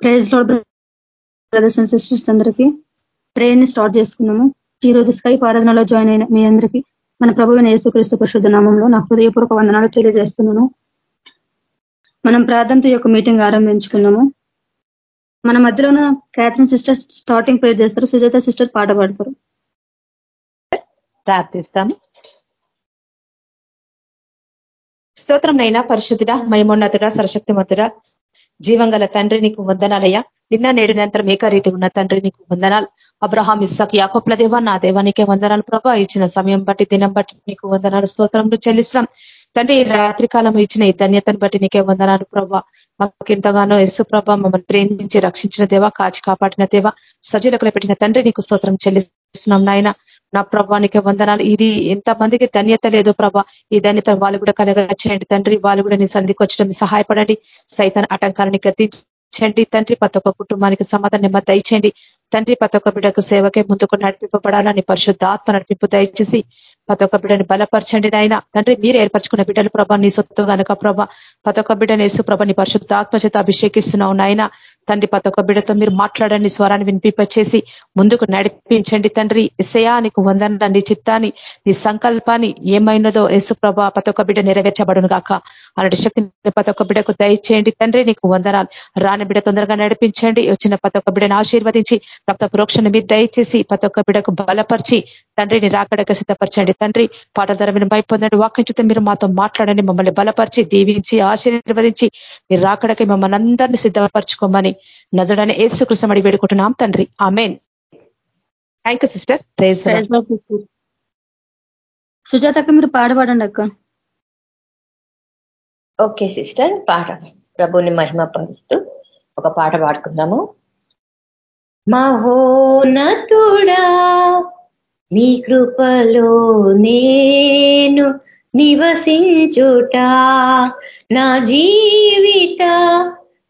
ప్రైజ్లో brothers and sisters అందరికీ. ప్రేయర్ని start చేసుకున్నాము ఈ రోజు స్కైప్ ఆరాధనలో జాయిన్ అయిన మీ అందరికీ మన ప్రభువైన యేసుక్రీస్తు పరిశుద్ధ నామంలో నా హృదయపూర్వక వందనాలు తెలియజేస్తున్నాను. మనం ప్రార్థనతో యొక్క మీటింగ్ ఆరంభించుకున్నాము మన మధ్యలోన క్యాథరిన్ సిస్టర్ స్టార్టింగ్ ప్రేర్ చేస్తారు. సుజాత సిస్టర్ పాట పాడతారు. ప్రార్థిస్తాము. స్తోత్రం నైనా పరిశుద్ధుడ మయమోన్నతుడ సరశక్తిమంతుడ జీవంగల తండ్రి నీకు వందనాలయ్యా. నిన్న నేడు నిరంతరం ఏకరీతి ఉన్న తండ్రి నీకు వందనాలు. అబ్రహాం ఇస్సాక్ యాకోప్ల దేవా నా దేవానికే వందనాలు ప్రభా. ఇచ్చిన సమయం బట్టి దినం బట్టి నీకు వందనాలు స్తోత్రంలో చెల్లిస్తున్నాం. తండ్రి రాత్రి కాలం ఇచ్చిన ఈ ధన్యతను బట్టి నీకే వందనాలు ప్రభా. మాకు ఎంతగానో యశు ప్రభ మమ్మల్ని ప్రేమించి రక్షించిన దేవా కాచి కాపాడిన దేవా. సజీలకులు పెట్టిన తండ్రి నీకు స్తోత్రం చెల్లిస్తున్నాం నాయన. నా ప్రభానికి వందనాలు. ఇది ఎంత మందికి ధన్యత లేదు ప్రభా. ఈ ధన్యత వాళ్ళు కూడా కలగ చేయండి. తండ్రి వాళ్ళు కూడా నీ సన్నిధికి వచ్చడం సహాయపడండి. సైతాన్ ఆటంకాలని గద్దించండి. తండ్రి ప్రతి ఒక్క కుటుంబానికి సమాధానం నెమ్మది దయచేయండి. తండ్రి ప్రతి ఒక్క బిడ్డకు సేవకే ముందుకు నడిపింపబడాలని పరిశుద్ధ ఆత్మ నడిపింపు దయచేసి ప్రతి ఒక్క బిడ్డని బలపరచండి నాయన. తండ్రి మీరు ఏర్పరచుకున్న బిడ్డలు ప్రభా నీ సొత్తు కనుక ప్రభ. ప్రతి ఒక్క బిడ్డను వేసు ప్రభ నీ పరిశుద్ధ ఆత్మ చేత అభిషేకిస్తున్నావు నాయన. తండ్రి ప్రతి ఒక్క బిడ్డతో మీరు మాట్లాడండి స్వరాన్ని వినిపింపచేసి ముందుకు నడిపించండి తండ్రి. ఇసయా నీకు వందన నీ చిత్తాన్ని నీ సంకల్పాన్ని ఏమైనదో యేసు ప్రభ ప్రతి ఒక్క బిడ్డ నెరవేర్చబడును గాక అలాంటి శక్తిని ప్రతి ఒక్క బిడ్డకు దయచేయండి. తండ్రి నీకు వందనాలు. రాని బిడ్డ తొందరగా నడిపించండి. వచ్చిన ప్రతి ఒక్క బిడ్డను ఆశీర్వదించి రక్త ప్రోక్షణ మీరు దయచేసి ప్రతి ఒక్క బిడకు బలపరిచి తండ్రిని రాకడక సిద్ధపరచండి. తండ్రి పాటల ద్వారా మీరు భయపొందండి వాకించితే మీరు మాతో మాట్లాడండి. మమ్మల్ని బలపరిచి దీవించి ఆశీర్వదించి మీరు రాకడకి మమ్మల్ని అందరినీ సిద్ధపరచుకోమని నజడని ఏసుకృష్ణ అడి వేడుకుంటున్నాం. తండ్రి amen. Thank you sister. Praise సుజాతక్క మీరు పాడబడండి అక్క. Okay sister. పాట ప్రభుని మహిమ పరుస్తూ ఒక పాట పాడుకుందాము. మహోనతుడా నీ కృపలో నేను నివసించుట నా జీవిత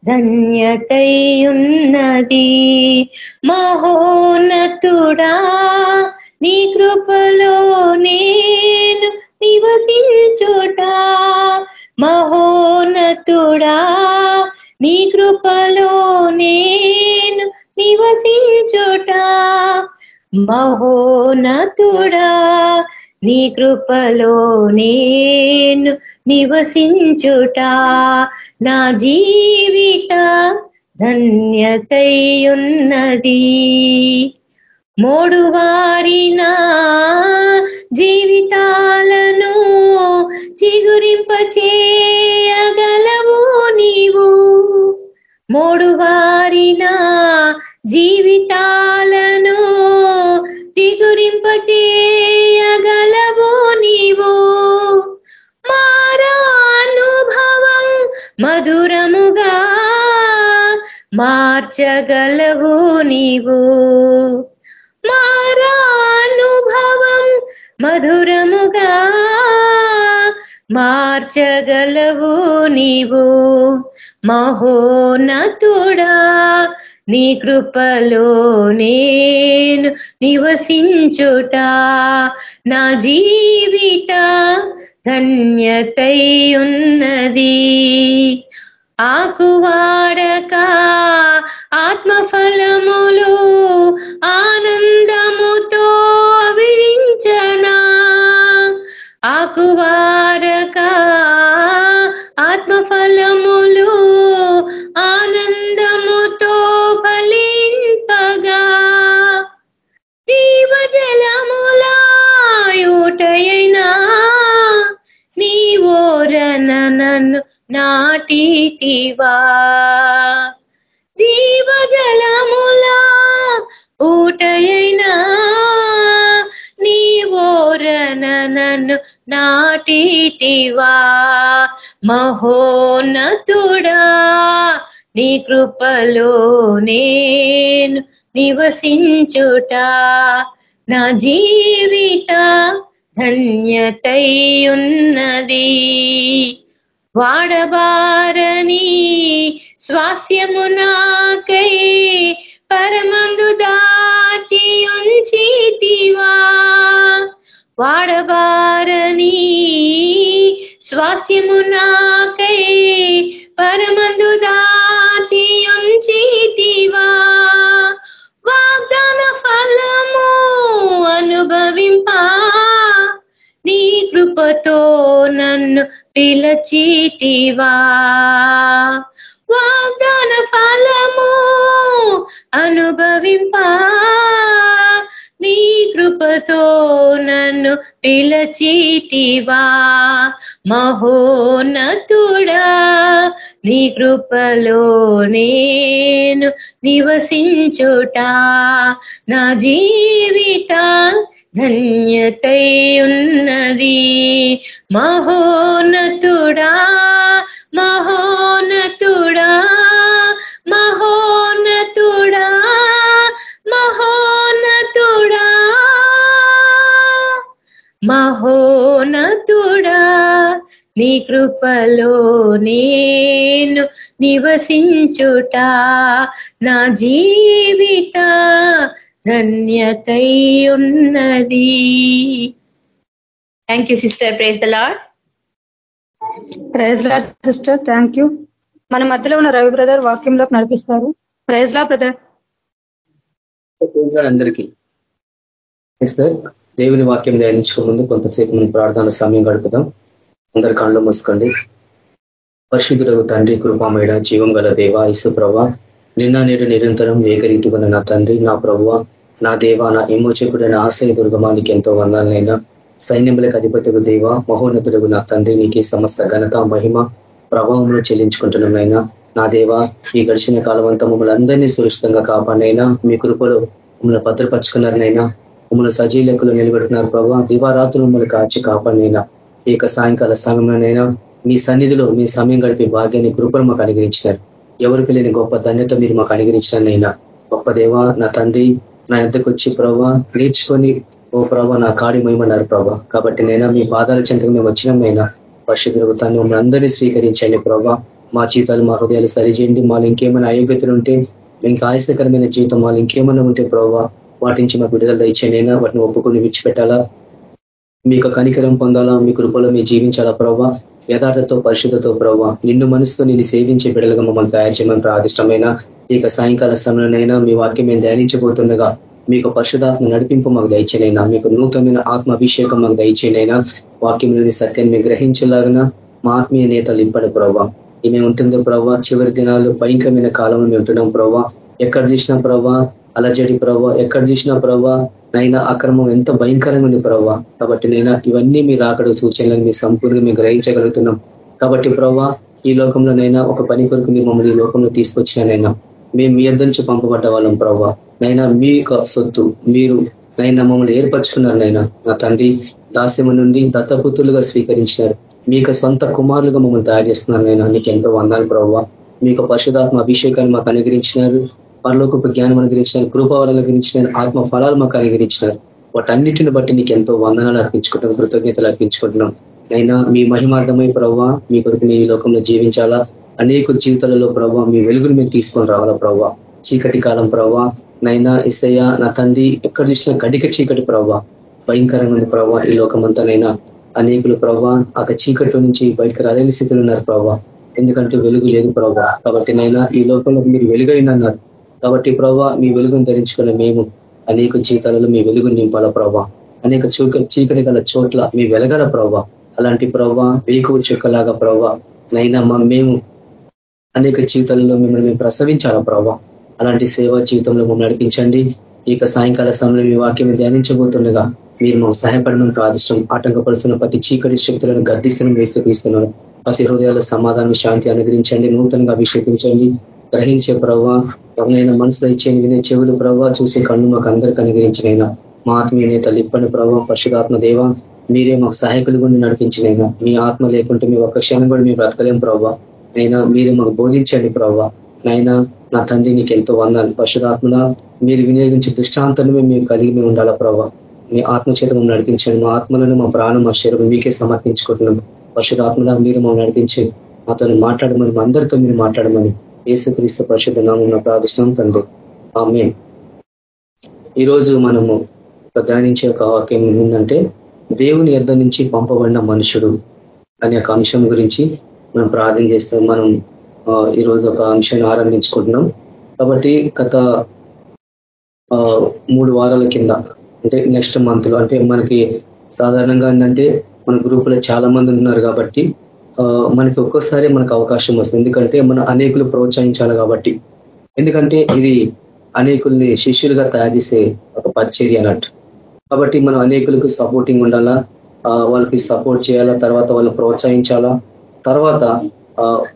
ధన్యతయున్నది. మహోనతుడా నీ కృపలో నేను నివసించుట మహోనతుడా నీ కృపలో నేను నివసించుట. మహోనతుడా నీ కృపలో నేను నివసించుట. నా జీవిత ధన్యతయున్నది. మోడువారినా జీవితాలను చిగురింపచేయగలవు నీవు. మూడు వారిన జీవితాలను చిగురింపచేయగలవు నీవు. మారానుభవం మధురముగా మార్చగలవు నీవు. మారానుభవం మధురముగా మార్చగలవు నీవు. మహోనతుడా నీ కృపలో నేను నివసించుట. నా జీవిత ధన్యతై ఉన్నది ఆకువాడక ఆత్మఫలములు ఆనందముతో విరించనా ఆకువారక ఆత్మఫలములు ఆనందముతో ఫలింపగా. జీవజలములాయుటైనా నీవోర నన్ను నాటితివా. జీవజలములా ఊటయైనా నీవోరన నన్ను నాటితివా. మహోన్నతుడా నీ కృపలో నేను నివసించుట. నా జీవిత ధన్యతై ఉన్నది వాడబారని స్వాస్యము నాకై కాచియుంచితివా వాడబారని స్వాస్యము నాకై పరమందు దాచియుంచితివా వాగ్దాన ఫలము అనుభవింపా. నీ కృపతో నన్ను పిలచితివా వాగ్దాన ఫలము అనుభవింపా. నీ కృపతో నన్ను పిలచీతివా. మహోన్నతుడా నీ కృపలో నేను నివసించుట. నా జీవిత ధన్యతై ఉన్నది. మహోన్నతుడా మహోన్నతుడా మహోన్నతుడా మహోన్నతుడా మహోన్నతుడా. నీ కృపలో నేను నివసించుట నా జీవిత ధన్యతై ఉన్నది. Thank you sister praise the lord praise sister. Thank you మన మధ్యలో ఉన్న రవి బ్రదర్ వాక్యంలోకి నడిపిస్తారు. ప్రైజ్ లా బ్రదర్ అందరికీ దేవుని వాక్యం ధ్యానించక ముందు కొంతసేపు మనం ప్రార్థన సమయం గడుపుదాం. అందరి కళ్ళు మూసుకోండి. పరిశుద్ధులకు తండ్రి కృపామేడ జీవం గల దేవ ఇసు ప్రభ నిన్న నేడు నిరంతరం ఏకరీతిగా నా తండ్రి నా ప్రభువ నా దేవ నా విమోచకుడైన ఆశయ దుర్గమానికి ఎంతో వందాలనైనా సైన్యములకు అధిపతికు దేవ మహోన్నతులకు నా తండ్రి నీకే సమస్త ఘనత మహిమ ప్రభావంలో చెల్లించుకుంటున్నామైనా నా దేవ ఈ గడిచిన కాలం అంతా మమ్మల్ని అందరినీ సురక్షితంగా కాపాడినైనా మీ కృపలో మమ్మల్ని భద్రపరుచుకున్నారనైనా మమ్మల్ని సజీలకులు నిలబెడుతున్నారు ప్రభావ దివారాత్రులు మమ్మల్ని కాచి కాపాడినైనా. ఈ యొక్క సాయంకాల సమయంలోనైనా మీ సన్నిధిలో మీ సమయం గడిపే భాగ్యాన్ని కృపను మాకు అనుగ్రహించినారు. ఎవరికి లేని గొప్ప ధన్యత మీరు మాకు అనుగ్రహించినైనా గొప్ప దేవ నా తండ్రి నా ఎద్దకు వచ్చి ప్రభావ నేర్చుకొని ఓ ప్రభావ నా కాడి మయమన్నారు ప్రభావ కాబట్టి నైనా మీ పాదాల చెంతకు మేము వచ్చినామైనా పరిశుద్ధులకు మమ్మల్ని అందరినీ స్వీకరించండి ప్రభావ మా జీతాలు మా హృదయాలు సరిచేయండి. మాలో ఇంకేమైనా అయోగ్యతలు ఉంటే ఇంకా ఆయాసకరమైన జీవితం మాలో ఇంకేమైనా ఉంటే ప్రభావ వాటి నుంచి మాకు విడుదల దయచేయండి వాటిని ఒప్పుకొని విడిచిపెట్టాలా? మీకు కనికరం పొందాలా? మీ కృపలో మీరు జీవించాలా ప్రభావ యథార్థతో పరిశుద్ధతో ప్రభావ నిన్ను మనసుతో నేను సేవించే బిడ్డలుగా మమ్మల్ని తయారు చేయమని ప్రాదిష్టమైన ఇక సాయంకాల సమయంలోనైనా మీ వాక్యం మేము ధ్యానించబోతుండగా మీకు పరిశుధాత్మ నడిపింపు మాకు దయచేనైనా మీకు నూతనమైన ఆత్మ అభిషేకం మాకు దయచేనైనా వాక్యంలోని సత్యాన్ని గ్రహించేలాగా మా ఆత్మీయ నేతలు ఇప్పటి ప్రభావ ఏమే ఉంటుందో ప్రభావ చివరి దినాలు భయంకరమైన కాలంలో మేము ఉంటున్నాం ప్రభావ ఎక్కడ చూసినా ప్రభావ అలజడి ప్రభావ ఎక్కడ చూసినా ప్రభావ నైనా అక్రమం ఎంత భయంకరంగా ఉంది ప్రభావ కాబట్టి నైనా ఇవన్నీ మీరు అక్కడ సూచనలను మీరు సంపూర్ణంగా మేము గ్రహించగలుగుతున్నాం. కాబట్టి ప్రభావ ఈ లోకంలోనైనా ఒక పని కొరకు మీరు మమ్మల్ని ఈ లోకంలో తీసుకొచ్చినైనా మేము మీ నుంచి పంపబడ్డ వాళ్ళం ప్రభావ నైనా మీ యొక్క సొత్తు మీరు నైనా మమ్మల్ని ఏర్పరచుకున్నారు నైనా నా తండ్రి దాస్యము నుండి దత్తపుత్రులుగా స్వీకరించినారు. యొక్క సొంత కుమారులుగా మమ్మల్ని తయారు చేస్తున్నారు నైనా నీకు ఎంతో వందాలు ప్రభావ మీకు పరిశుధాత్మ అభిషేకాన్ని మాకు అనుగ్రహించినారు. పరలోకపు జ్ఞానం అనుగ్రహించినారు. కృపావరణ అనుగ్రహించినారు. ఆత్మ ఫలాలు మాకు అనుగ్రహించినారు. వాటన్నిటిని బట్టి నీకు ఎంతో వందనాలు అర్పించుకుంటాం కృతజ్ఞతలు అర్పించుకుంటున్నాం. అయినా మీ మహిమార్థమై ప్రవ్వ మీ కొరకు ఈ లోకంలో జీవించాలా? అనేక జీవితాలలో ప్రభావ మీ వెలుగును మేము తీసుకొని రావాలా ప్రవ్వ? చీకటి కాలం ప్రవ్వ నైనా ఇసయ్య నా తండ్రి ఎక్కడ చూసినా గడిక చీకటి ప్రభావ భయంకరంగా ఉంది ప్రభావ ఈ లోకమంతానైనా అనేకులు ప్రభావ ఆ చీకటి నుంచి బయటకు రాలేని స్థితిలో ఉన్నారు ప్రభావ ఎందుకంటే వెలుగు లేదు ప్రభావ కాబట్టి నైనా ఈ లోకంలో మీరు వెలుగైనన్నారు. కాబట్టి ప్రభావ మీ వెలుగును ధరించుకున్న మేము అనేక జీవితాలలో మీ వెలుగును నింపాల ప్రభావ అనేక చీకటి గల చోట్ల మీ వెలగల ప్రభావ అలాంటి ప్రభావ వేకువ చెక్కలాగా ప్రభావ నైనా మేము అనేక జీవితాలలో మిమ్మల్ని మేము ప్రసవించాలా ప్రభావ అలాంటి సేవా జీవితంలో మమ్మల్ని నడిపించండి. ఇక సాయంకాల సమయంలో మీ వాక్యం ధ్యానించబోతుండగా మీరు మాకు సహాయపడమని ప్రాదిష్టం ఆటంకపరుస్తున్న ప్రతి చీకటి శక్తులను గర్దిస్తున్న వేసుకీస్తున్నాను ప్రతి హృదయాల సమాధానం శాంతి అనుగ్రహించండి. నూతనంగా అభిషేకించండి. గ్రహించే ప్రవ్వ ఎవరైనా మనసు దయచేయండి వినే చెవులు ప్రవ్వా చూసే కన్ను మాకు అందరికి అనుగ్రహించినైనా. మా ఆత్మీయ నేతలు ఇప్పని ప్రభావ పరిశుధాత్మ దేవ మీరే మాకు సహాయకులు గుండి నడిపించినైనా. మీ ఆత్మ లేకుంటే మీ ఒక్క క్షణం కూడా మేము బ్రతకలేం ప్రవ్వా. అయినా మీరే మాకు బోధించండి ప్రవ్వా. నైనా నా తండ్రి నీకు ఎంతో వందాలు. పరశురాత్మన మీరు వినియోగించే దృష్టాంతాన్ని మేము కలిగి మేము ఉండాలా ప్రభావ మీ ఆత్మచేత మమ్మల్ని నడిపించండి. మా ఆత్మలను మా ప్రాణం మా శరీరం మీకే సమర్పించుకుంటున్నాం. పరశురాత్మన మీరు మమ్మల్ని నడిపించి మాతో మాట్లాడమని మా అందరితో మీరు మాట్లాడమని ఏసుక్రీస్తు పరిశుద్ధ నామం ప్రార్థిస్తున్నాం తండ్రి. ఆమె ఈరోజు మనము ధ్యానించే ఒక వాక్యం ఏంటంటే దేవుని ఎద్ద నుంచి పంపబడిన మనుషుడు అనే ఒక అంశం గురించి మనం ప్రార్థన చేస్తాం మనం ఈరోజు ఒక అంశాన్ని ఆరంభించుకుంటున్నాం. కాబట్టి గత మూడు వారాల కింద అంటే నెక్స్ట్ మంత్లో అంటే మనకి సాధారణంగా ఏంటంటే మన గ్రూపులో చాలా మంది ఉన్నారు కాబట్టి మనకి ఒక్కోసారి మనకు అవకాశం వస్తుంది. ఎందుకంటే మనం అనేకులు ప్రోత్సహించాలి కాబట్టి. ఎందుకంటే ఇది అనేకుల్ని శిష్యులుగా తయారు చేసే ఒక పరిచర్య అన్నట్టు. కాబట్టి మనం అనేకులకు సపోర్టింగ్ ఉండాలా? వాళ్ళకి సపోర్ట్ చేయాలా? తర్వాత వాళ్ళు ప్రోత్సహించాలా? తర్వాత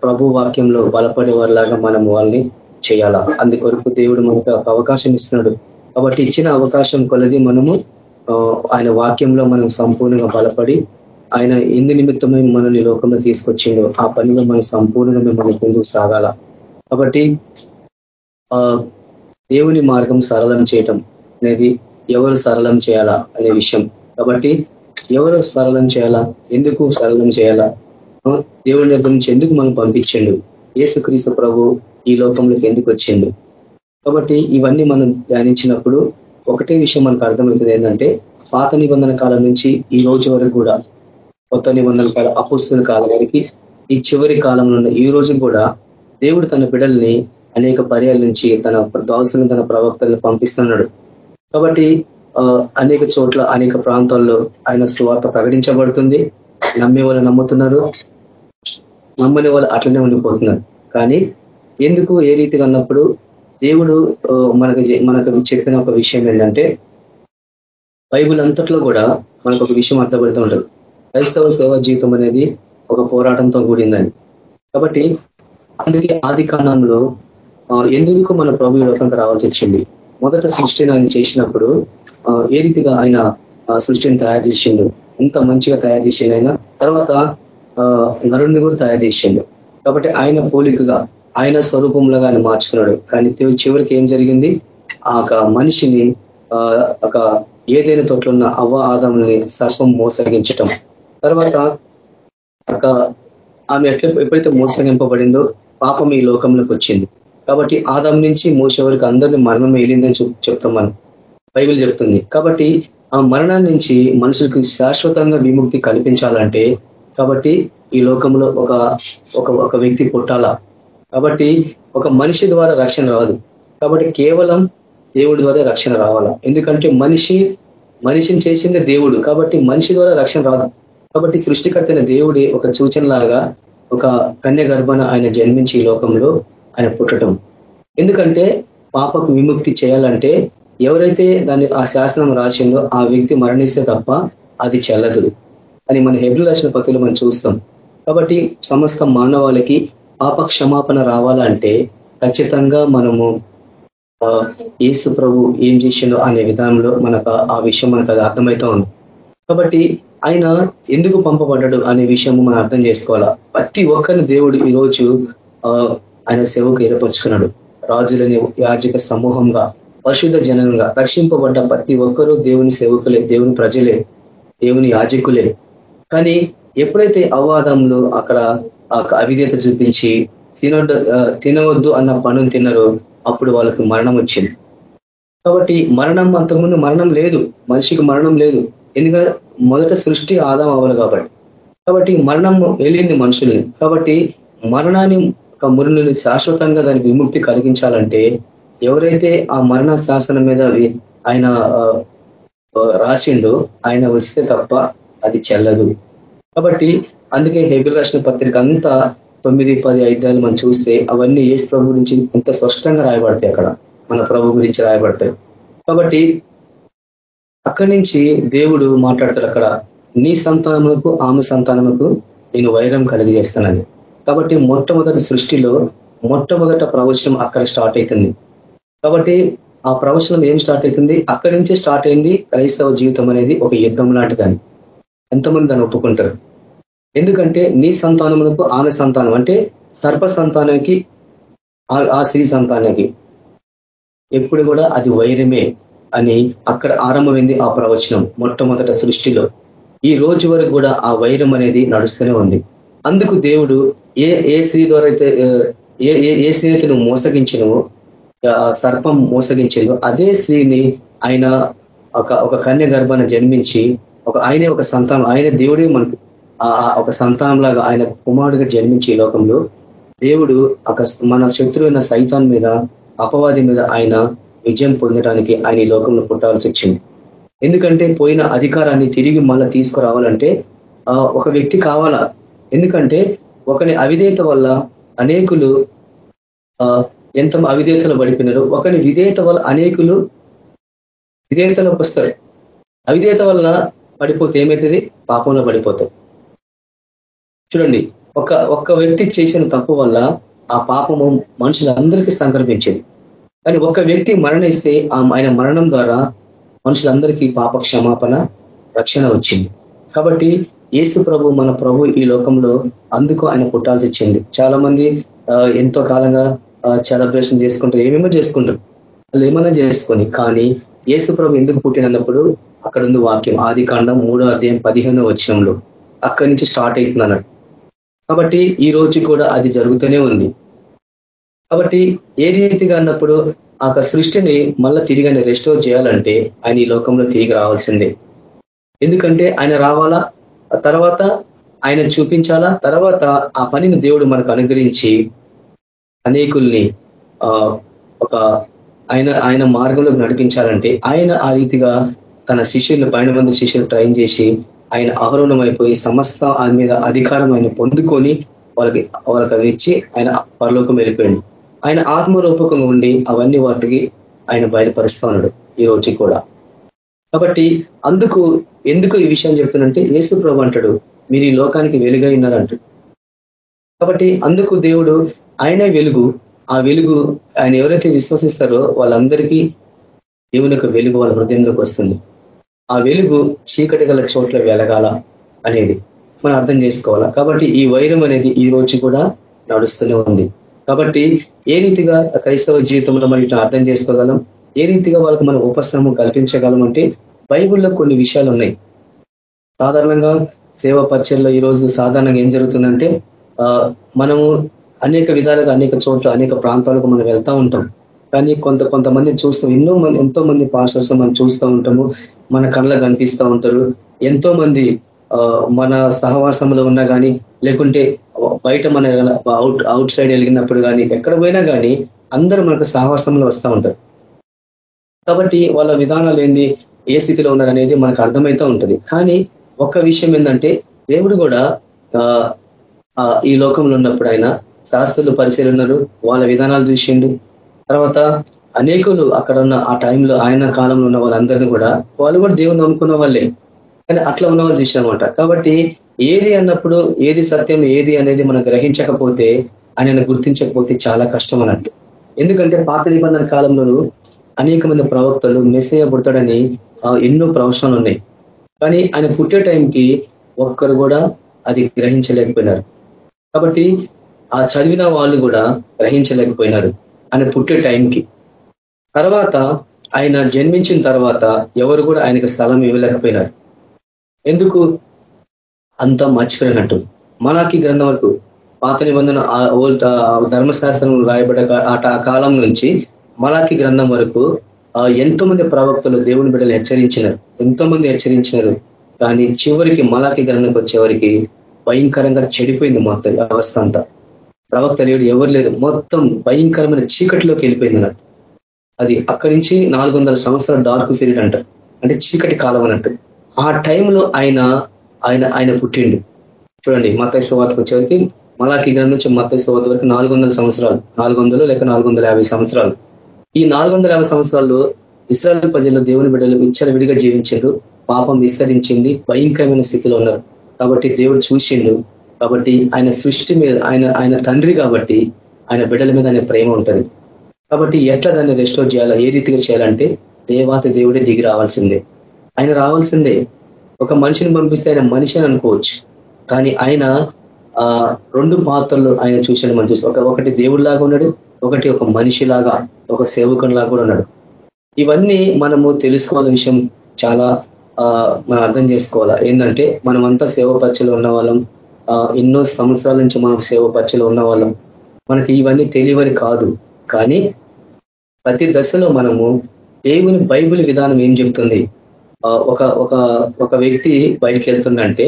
ప్రభు వాక్యంలో బలపడే వారిలాగా మనం వాళ్ళని చేయాలా? అందుకొరకు దేవుడు మనకు అవకాశం ఇస్తున్నాడు. కాబట్టి ఇచ్చిన అవకాశం కొలది మనము ఆయన వాక్యంలో మనం సంపూర్ణంగా బలపడి ఆయన ఎందు నిమిత్తమై మనల్ని లోకంలో తీసుకొచ్చిండో ఆ పనిలో మనం సంపూర్ణంగా మిమ్మల్ని ముందుకు సాగాల? కాబట్టి దేవుని మార్గం సరళం చేయటం అనేది ఎవరు సరళం చేయాలా అనే విషయం. కాబట్టి ఎవరు సరళం చేయాలా? ఎందుకు సరళం చేయాలా? దేవుని దగ్గర నుంచి ఎందుకు మనం పంపించండు? ఏసుక్రీస్తు ప్రభు ఈ లోకంలోకి ఎందుకు వచ్చిండు? కాబట్టి ఇవన్నీ మనం ధ్యానించినప్పుడు ఒకటే విషయం మనకు అర్థమవుతుంది ఏంటంటే పాత నిబంధన కాలం నుంచి ఈ రోజు వరకు కూడా కొత్త నిబంధన కాలం అపుస్తుల కాలం వరకు ఈ చివరి కాలంలో ఈ రోజు కూడా దేవుడు తన బిడల్ని అనేక పర్యాల నుంచి తన దాసులను తన ప్రవక్తలను పంపిస్తున్నాడు. కాబట్టి అనేక చోట్ల అనేక ప్రాంతాల్లో ఆయన స్వార్థ ప్రకటించబడుతుంది. నమ్మే వాళ్ళు నమ్ముతున్నారు. నమ్మని వాళ్ళు అట్లనే ఉండిపోతున్నారు. కానీ ఎందుకు ఏ రీతిగా అన్నప్పుడు దేవుడు మనకు మనకు చెప్పిన ఒక విషయం ఏంటంటే బైబుల్ అంతట్లో కూడా మనకు ఒక విషయం అర్థపడుతూ ఉంటుంది. క్రైస్తవ సేవా జీవితం అనేది ఒక పోరాటంతో కూడిందని. కాబట్టి అందుకే ఆది కాలంలో ఎందుకు మన ప్రభు లోకంగా రావాల్సి వచ్చింది? మొదట సృష్టిని ఆయన చేసినప్పుడు ఏ రీతిగా ఆయన సృష్టిని తయారు చేసిండు. ఎంత మంచిగా తయారు చేసిండు ఆయన? తర్వాత నరుణ్ణి కూడా తయారు చేసిండు. కాబట్టి ఆయన పోలికగా ఆయన స్వరూపంలో ఆయన మార్చుకున్నాడు. కానీ చివరికి ఏం జరిగింది? ఆ మనిషిని ఒక ఏదైనా తోటలో ఉన్న అవ్వ ఆదంని సర్వం మోసగించటం. తర్వాత ఒక ఆమె ఎట్లా ఎప్పుడైతే మోసగింపబడిందో పాపం ఈ లోకంలోకి వచ్చింది. కాబట్టి ఆదం నుంచి మోసే వరకు అందరినీ మరణం వెళ్ళిందని చెప్తాం మనం. బైబిల్ చెప్తుంది. కాబట్టి ఆ మరణం నుంచి మనుషులకు శాశ్వతంగా విముక్తి కల్పించాలంటే కాబట్టి ఈ లోకంలో ఒక ఒక వ్యక్తి పుట్టాలా? కాబట్టి ఒక మనిషి ద్వారా రక్షణ రాదు. కాబట్టి కేవలం దేవుడి ద్వారా రక్షణ రావాలా? ఎందుకంటే మనిషి మనిషిని చేసింది దేవుడు. కాబట్టి మనిషి ద్వారా రక్షణ రాదు. కాబట్టి సృష్టికర్తైన దేవుడి ఒక సూచనలాగా ఒక కన్య గర్భన ఆయన జన్మించి ఈ లోకంలో ఆయన పుట్టడం. ఎందుకంటే పాపకు విముక్తి చేయాలంటే ఎవరైతే దాన్ని ఆ శాసనం రాసిందో ఆ వ్యక్తి మరణిస్తే తప్ప అది చెల్లదు అని మన హెబ్రి రచన పత్రికలు మనం చూస్తాం. కాబట్టి సమస్త మానవాళికి పాప క్షమాపణ రావాలంటే ఖచ్చితంగా మనము ఏసు ప్రభు ఏం చేసిండో అనే విధానంలో మనకు ఆ విషయం మనకు అది అర్థమవుతా ఉంది. కాబట్టి ఆయన ఎందుకు పంపబడ్డాడు అనే విషయం మనం అర్థం చేసుకోవాలా? ప్రతి ఒక్కరిని దేవుడు ఈరోజు ఆయన సేవకు ఏర్పరచుకున్నాడు. రాజులని యాజక సమూహంగా పరిశుద్ధ జనంగా రక్షింపబడ్డ ప్రతి ఒక్కరూ దేవుని సేవకులే దేవుని ప్రజలే దేవుని యాజకులే. కానీ ఎప్పుడైతే అవాదంలో అక్కడ అవిధేత చూపించి తినొద్దు తినవద్దు అన్న పనులు తిన్నారో అప్పుడు వాళ్ళకి మరణం వచ్చింది. కాబట్టి మరణం అంతకుముందు మరణం లేదు మనిషికి మరణం లేదు. ఎందుకంటే మొదట సృష్టి ఆదాం అవ్వాలి కాబట్టి. కాబట్టి మరణం వెళ్ళింది మనుషుల్ని. కాబట్టి మరణాన్ని ఒక మురుని శాశ్వతంగా దానికి విముక్తి కలిగించాలంటే ఎవరైతే ఆ మరణ శాసనం మీద ఆయన రాసిండో ఆయన వస్తే తప్ప అది చెల్లదు. కాబట్టి అందుకే హెబిల్ రాసిన పత్రిక అంతా తొమ్మిది పది ఐదాలు మనం చూస్తే అవన్నీ ఏ ప్రభు గురించి ఎంత స్పష్టంగా రాయబడతాయి అక్కడ. మన ప్రభు గురించి రాయబడతాయి. కాబట్టి అక్కడి నుంచి దేవుడు మాట్లాడతాడు అక్కడ నీ సంతానములకు ఆమె సంతానములకు నేను వైరం కలిగజేస్తానని. కాబట్టి మొట్టమొదటి సృష్టిలో మొట్టమొదట ప్రవచనం అక్కడ స్టార్ట్ అవుతుంది కాబట్టి ఆ ప్రవచనం ఏం స్టార్ట్ అవుతుంది? అక్కడి నుంచే స్టార్ట్ అయింది క్రైస్తవ జీవితం అనేది ఒక యుద్ధం లాంటిదని. ఎంతమంది దాన్ని ఒప్పుకుంటారు? ఎందుకంటే నీ సంతానములకు ఆమె సంతానం అంటే సర్ప సంతానానికి ఆ స్త్రీ సంతానానికి ఎప్పుడు కూడా అది వైరమే అని అక్కడ ఆరంభమైంది ఆ ప్రవచనం మొట్టమొదట సృష్టిలో. ఈ రోజు వరకు కూడా ఆ వైరం అనేది నడుస్తూనే ఉంది. అందుకు దేవుడు ఏ ఏ స్త్రీ ద్వారా అయితే ఏ ఏ స్త్రీని నువ్వు మోసగించినవో సర్పం మోసగించిందో. అదే స్త్రీని ఆయన ఒక ఒక కన్య గర్భాన్ని జన్మించి ఒక ఆయనే ఒక సంతానం ఆయన దేవుడే మనకు ఒక సంతానం లాగా ఆయన కుమారుడిగా జన్మించి లోకంలో దేవుడు ఒక మన శత్రువైన సైతాన్ మీద అపవాది మీద ఆయన విజయం పొందడానికి ఆయన ఈ లోకంలో పుట్టాల్సి వచ్చింది. ఎందుకంటే పోయిన అధికారాన్ని తిరిగి మళ్ళీ తీసుకురావాలంటే ఒక వ్యక్తి కావాలా? ఎందుకంటే ఒకని అవిధేయత వల్ల అనేకులు ఎంత అవిధేతలు పడిపోయినారు. ఒకని విధేయత వల్ల అనేకులు విధేయతలోకి వస్తారు. అవిధేయత వల్ల పడిపోతే ఏమవుతుంది పాపంలో పడిపోతారు. చూడండి ఒక ఒక్క వ్యక్తి చేసిన తప్పు వల్ల ఆ పాపము మనుషులందరికీ సంక్రమించింది. కానీ ఒక వ్యక్తి మరణిస్తే ఆయన మరణం ద్వారా మనుషులందరికీ పాప క్షమాపణ రక్షణ వచ్చింది. కాబట్టి యేసు ప్రభు మన ప్రభు ఈ లోకంలో అందుకు ఆయన పుట్టాల్సి వచ్చింది. చాలా మంది ఎంతో కాలంగా సెలబ్రేషన్ చేసుకుంటారు. ఏమేమో చేసుకుంటారు. వాళ్ళు ఏమైనా చేసుకొని కానీ ఏసుప్రభు ఎందుకు పుట్టినప్పుడు అక్కడ ఉంది వాక్యం. ఆది కాండం మూడో అధ్యాయం పదిహేనో వచ్చంలో అక్కడి నుంచి స్టార్ట్ అవుతుంది కాబట్టి ఈ రోజు కూడా అది జరుగుతూనే ఉంది. కాబట్టి ఏ రీతిగా అన్నప్పుడు ఆ సృష్టిని మళ్ళా తిరిగి రెస్టోర్ చేయాలంటే ఆయన ఈ లోకంలో తిరిగి రావాల్సిందే. ఎందుకంటే ఆయన రావాలా? తర్వాత ఆయన చూపించాలా? తర్వాత ఆ పనిని దేవుడు మనకు అనుగ్రహించి అనేకుల్ని ఒక ఆయన ఆయన మార్గంలోకి నడిపించాలంటే ఆయన ఆ రీతిగా తన శిష్యులు పైన మంది శిష్యులు ట్రైన్ చేసి ఆయన ఆహరణం అయిపోయి సమస్త ఆయన మీద అధికారం ఆయన పొందుకొని వాళ్ళకి వాళ్ళకి అది ఇచ్చి ఆయన పరలోకం వెళ్ళిపోయింది ఆయన ఆత్మరూపకంగా ఉండి అవన్నీ వాటికి ఆయన బయలుపరుస్తా ఉన్నాడు ఈ రోజు కూడా. కాబట్టి అందుకు ఎందుకు ఈ విషయం చెప్తున్నంటే యేసు ప్రభు అంటాడు మీరు ఈ లోకానికి వెలుగైనారంట కాబట్టి అందుకు దేవుడు ఆయనే వెలుగు ఆ వెలుగు ఆయన ఎవరైతే విశ్వసిస్తారో వాళ్ళందరికీ దేవుని యొక్క వెలుగు వాళ్ళ హృదయంలోకి వస్తుంది. ఆ వెలుగు చీకటి గల చోట్ల వెలగాల అనేది మనం అర్థం చేసుకోవాలా? కాబట్టి ఈ వైరం అనేది ఈ రోజు కూడా నడుస్తూనే ఉంది. కాబట్టి ఏ రీతిగా క్రైస్తవ జీవితంలో మనం అర్థం చేసుకోగలం? ఏ రీతిగా వాళ్ళకి మనం ఉపశమం కల్పించగలం అంటే బైబుల్లో కొన్ని విషయాలు ఉన్నాయి. సాధారణంగా సేవ పరిచయంలో ఈరోజు సాధారణంగా ఏం జరుగుతుందంటే మనము అనేక విధాలుగా అనేక చోట్ల అనేక ప్రాంతాలకు మనం వెళ్తూ ఉంటాం. కానీ కొంత కొంతమంది చూస్తాం ఎన్నో మంది ఎంతో మంది పాస్టర్స్ మనం చూస్తూ ఉంటాము. మన కళ్ళ కనిపిస్తూ ఉంటారు. ఎంతో మంది మన సహవాసంలో ఉన్నా కానీ లేకుంటే బయట మన అవుట్ అవుట్ సైడ్ వెళ్ళినప్పుడు కానీ ఎక్కడ పోయినా కానీ అందరూ మనకు సహవాసంలో వస్తూ ఉంటారు. కాబట్టి వాళ్ళ విధానాలు ఏంది ఏ స్థితిలో ఉన్నారు అనేది మనకు అర్థమవుతూ ఉంటుంది. కానీ ఒక్క విషయం ఏంటంటే దేవుడు కూడా ఈ లోకంలో ఉన్నప్పుడు ఆయన శాస్త్రులు పరిచయలు ఉన్నారు వాళ్ళ విధానాలు చూసిండు. తర్వాత అనేకులు అక్కడ ఉన్న ఆ టైంలో ఆయన కాలంలో ఉన్న వాళ్ళందరినీ కూడా వాళ్ళు కూడా దేవుని నమ్ముకున్న వాళ్ళే. కానీ అట్లా ఉన్న వాళ్ళు చూసినమాట కాబట్టి ఏది అన్నప్పుడు ఏది సత్యం ఏది అనేది మనం గ్రహించకపోతే ఆయన గుర్తించకపోతే చాలా కష్టం అన్నట్టు. ఎందుకంటే పాత నిబంధన కాలంలో అనేక మంది ప్రవక్తలు మెసేయ పుడతాడని ఎన్నో ప్రవచనాలు ఉన్నాయి. కానీ ఆయన పుట్టే టైంకి ఒక్కరు కూడా అది గ్రహించలేకపోయినారు. కాబట్టి ఆ చదివిన వాళ్ళు కూడా గ్రహించలేకపోయినారు ఆయన పుట్టే టైంకి. తర్వాత ఆయన జన్మించిన తర్వాత ఎవరు కూడా ఆయనకు స్థలం ఇవ్వలేకపోయినారు. ఎందుకు? అంతా మర్చిపోయినట్టు. మనకి గ్రంథం వరకు పాత నిబంధన ధర్మశాస్త్రం రాయబడ ఆ కాలం నుంచి మలాకి గ్రంథం వరకు ఎంతో మంది ప్రవక్తలు దేవుని బిడ్డలు హెచ్చరించినారు. ఎంతో మంది హెచ్చరించినారు. కానీ చివరికి మలాకి గ్రంథంకి వచ్చేవరికి భయంకరంగా చెడిపోయింది మొత్తం వ్యవస్థ అంతా. ప్రవక్త లేడు ఎవరు లేరు. మొత్తం భయంకరమైన చీకటిలోకి వెళ్ళిపోయింది అన్నట్టు. అది అక్కడి నుంచి నాలుగు వందల సంవత్సరాల డార్క్ పీరియడ్ అంటారు అంటే చీకటి కాలం అన్నట్టు. ఆ టైంలో ఆయన ఆయన ఆయన పుట్టిండు. చూడండి మత శోవాతకు వచ్చేవరికి మలాకి గ్రంథం నుంచి మత శోవత వరకు నాలుగు సంవత్సరాలు. నాలుగు లేక నాలుగు సంవత్సరాలు. ఈ నాలుగు సంవత్సరాల్లో ఇస్రాయల్ ప్రజలు దేవుని బిడ్డలు ఇచ్చల విడిగా జీవించారు. పాపం విస్తరించింది. భయంకరమైన స్థితిలో ఉన్నారు. కాబట్టి దేవుడు చూసిండు కాబట్టి ఆయన సృష్టి మీద ఆయన ఆయన తండ్రి కాబట్టి ఆయన బిడ్డల మీద ఆయన ప్రేమ ఉంటుంది. కాబట్టి ఎట్లా దాన్ని రెస్టోర్ చేయాలా ఏ రీతిగా చేయాలంటే దేవాత దేవుడే దిగి రావాల్సిందే. ఆయన రావాల్సిందే. ఒక మనిషిని పంపిస్తే ఆయన మనిషి అని అనుకోవచ్చు. కానీ ఆయన ఆ రెండు పాత్రలు ఆయన చూసిన మనం చూసి ఒక ఒకటి దేవుడిలాగా ఉన్నాడు ఒకటి ఒక మనిషిలాగా ఒక సేవకునిలాగా కూడా ఉన్నాడు. ఇవన్నీ మనము తెలుసుకోవాల విషయం చాలా మనం అర్థం చేసుకోవాలా? ఏంటంటే మనమంతా సేవ పచ్చలు ఉన్న వాళ్ళం ఎన్నో సంవత్సరాల నుంచి మనం సేవ పచ్చలు ఉన్న వాళ్ళం మనకి ఇవన్నీ తెలియవని కాదు. కానీ ప్రతి దశలో మనము దేవుని బైబిల్ విధానం ఏం చెప్తుంది ఒక ఒక ఒక వ్యక్తి బయటికి వెళ్తుందంటే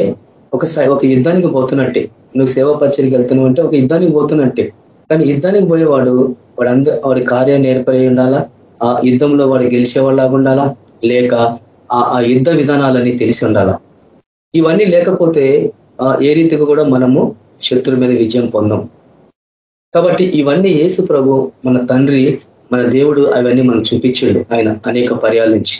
ఒక ఒక యుద్ధానికి పోతున్నట్టే. నువ్వు సేవ పరిచయకి వెళ్తున్నావు అంటే ఒక యుద్ధానికి పోతున్నట్టే. కానీ యుద్ధానికి పోయేవాడు వాడు అంద వాడి కార్యాన్ని ఏర్పడి ఉండాలా? ఆ యుద్ధంలో వాడు గెలిచేవాళ్ళగా ఉండాలా? లేక ఆ యుద్ధ విధానాలన్నీ తెలిసి ఉండాలా? ఇవన్నీ లేకపోతే ఏ రీతిగా కూడా మనము శత్రుల మీద విజయం పొందాం. కాబట్టి ఇవన్నీ యేసు ప్రభు మన తండ్రి మన దేవుడు అవన్నీ మనం చూపించిండు ఆయన అనేక పర్యాల నుంచి.